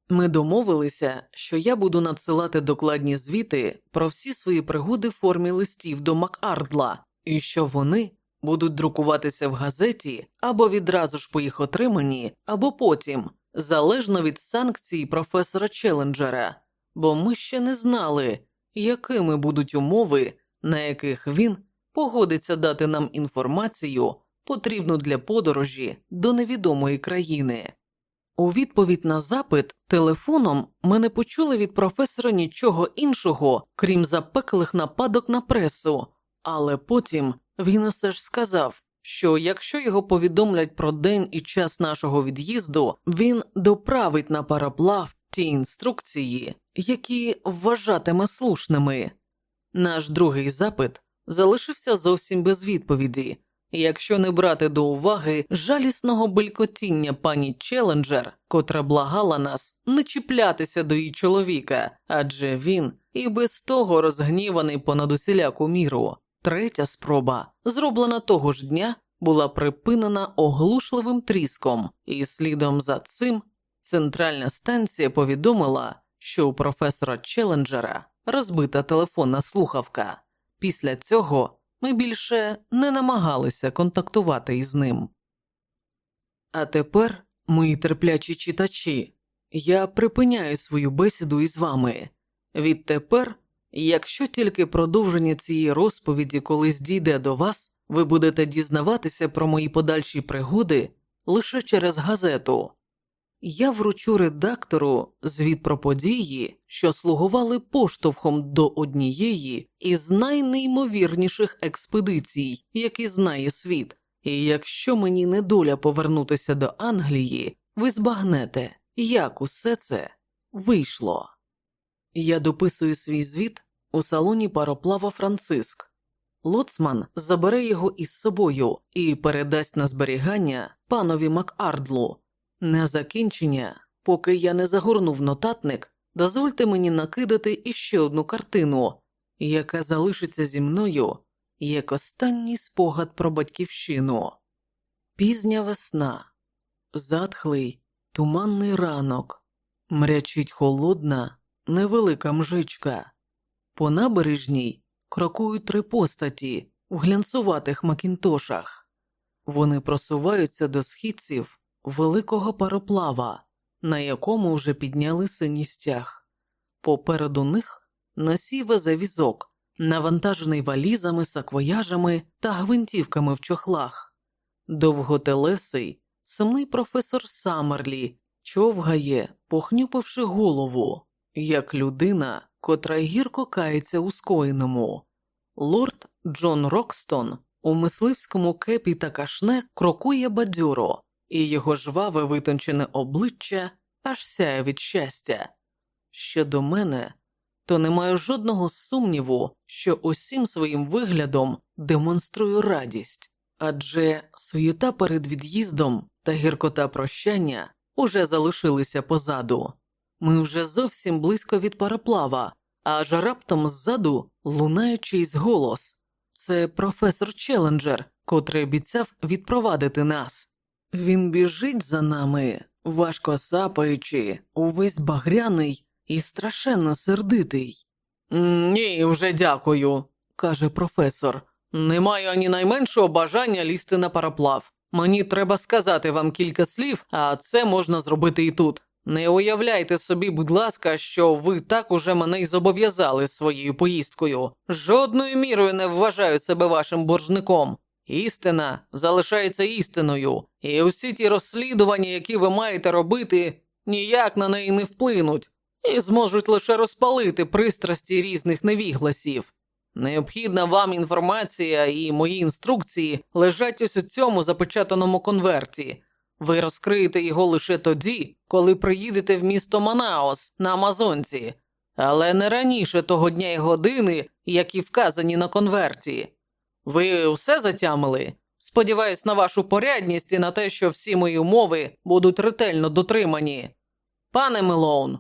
Ми домовилися, що я буду надсилати докладні звіти про всі свої пригоди в формі листів до Макардла, і що вони будуть друкуватися в газеті або відразу ж по їх отриманні, або потім, залежно від санкцій професора Челенджера, бо ми ще не знали, якими будуть умови, на яких він погодиться дати нам інформацію, потрібну для подорожі до невідомої країни. У відповідь на запит телефоном ми не почули від професора нічого іншого, крім запеклих нападок на пресу, але потім він усе ж сказав, що якщо його повідомлять про день і час нашого від'їзду, він доправить на параплав ті інструкції, які вважатиме слушними. Наш другий запит залишився зовсім без відповіді. Якщо не брати до уваги жалісного белькотіння пані Челенджер, котра благала нас не чіплятися до її чоловіка, адже він і без того розгніваний понад усіляку міру. Третя спроба, зроблена того ж дня, була припинена оглушливим тріском, і слідом за цим центральна станція повідомила, що у професора Челенджера розбита телефонна слухавка. Після цього ми більше не намагалися контактувати із ним. А тепер, мої терплячі читачі, я припиняю свою бесіду із вами. Відтепер, якщо тільки продовження цієї розповіді колись дійде до вас, ви будете дізнаватися про мої подальші пригоди лише через газету. Я вручу редактору звіт про події, що слугували поштовхом до однієї із найнеймовірніших експедицій, які знає світ, і якщо мені не доля повернутися до Англії, ви збагнете, як усе це вийшло. Я дописую свій звіт у салоні пароплава Франциск. Лоцман забере його із собою і передасть на зберігання панові Макардлу. На закінчення, поки я не загорнув нотатник, дозвольте мені накидати іще одну картину, яка залишиться зі мною як останній спогад про батьківщину. Пізня весна, затхлий, туманний ранок, мрячить холодна, невелика мжичка. По набережній крокують три постаті в глянцуватих макінтошах. Вони просуваються до східців великого пароплава, на якому вже підняли синій стяг. Попереду них носій везе навантажений валізами, саквояжами та гвинтівками в чохлах. Довготелесий, сумний професор Саммерлі човгає, похнюпивши голову, як людина, котра гірко кається у скоєному. Лорд Джон Рокстон у мисливському кепі та кашне крокує бадьоро, і його жваве витончене обличчя аж сяє від щастя. Щодо мене, то не маю жодного сумніву, що усім своїм виглядом демонструю радість, адже суєта перед від'їздом та гіркота прощання уже залишилися позаду. Ми вже зовсім близько від пароплава, аж раптом ззаду лунає чийсь голос. Це професор Челенджер, котрий обіцяв відпровадити нас. Він біжить за нами, важко сапаючи, увесь багряний і страшенно сердитий. Ні, вже дякую, каже професор. Не маю ані найменшого бажання лізти на параплав. Мені треба сказати вам кілька слів, а це можна зробити і тут. Не уявляйте собі, будь ласка, що ви так уже мене й зобов'язали своєю поїздкою. Жодною мірою не вважаю себе вашим боржником. Істина залишається істиною, і усі ті розслідування, які ви маєте робити, ніяк на неї не вплинуть і зможуть лише розпалити пристрасті різних невігласів. Необхідна вам інформація і мої інструкції лежать ось у цьому запечатаному конверті. Ви розкриєте його лише тоді, коли приїдете в місто Манаос на Амазонці, але не раніше того дня і години, які вказані на конверті. Ви все затямили? Сподіваюсь на вашу порядність і на те, що всі мої умови будуть ретельно дотримані. Пане Мелоун,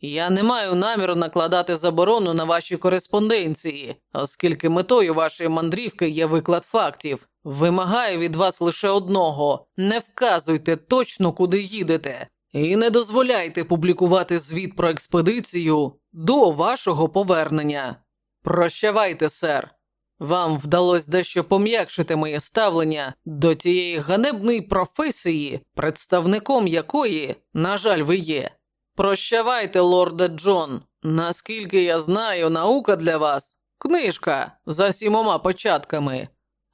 я не маю наміру накладати заборону на ваші кореспонденції, оскільки метою вашої мандрівки є виклад фактів. Вимагаю від вас лише одного: не вказуйте точно, куди їдете, і не дозволяйте публікувати звіт про експедицію до вашого повернення. Прощавайте, сер. Вам вдалося дещо пом'якшити моє ставлення до тієї ганебної професії, представником якої, на жаль, ви є. Прощавайте, лорде Джон. Наскільки я знаю, наука для вас книжка за сімома початками,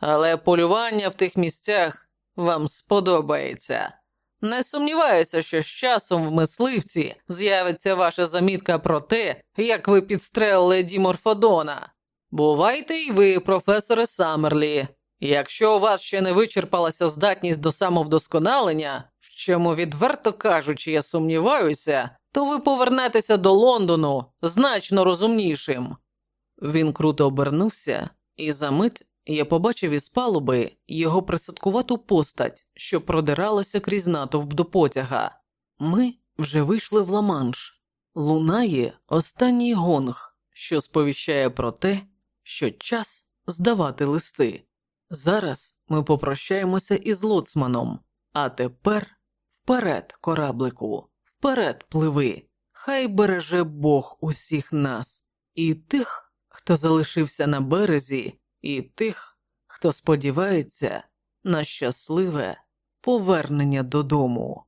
але полювання в тих місцях вам сподобається. Не сумніваюся, що з часом в мисливці з'явиться ваша замітка про те, як ви підстрелили Діморфодона. Бувайте й ви, професоре Саммерлі. Якщо у вас ще не вичерпалася здатність до самовдосконалення, в чому, відверто кажучи, я сумніваюся, то ви повернетеся до Лондону значно розумнішим. Він круто обернувся, і за мить я побачив із палуби його присадкувату постать, що продиралася крізь натовп до потяга. Ми вже вийшли в Ла-Манш. Лунає останній гонг, що сповіщає про те, що час здавати листи. Зараз ми попрощаємося із лоцманом, а тепер вперед, кораблику, вперед пливи. Хай береже Бог усіх нас, і тих, хто залишився на березі, і тих, хто сподівається на щасливе повернення додому.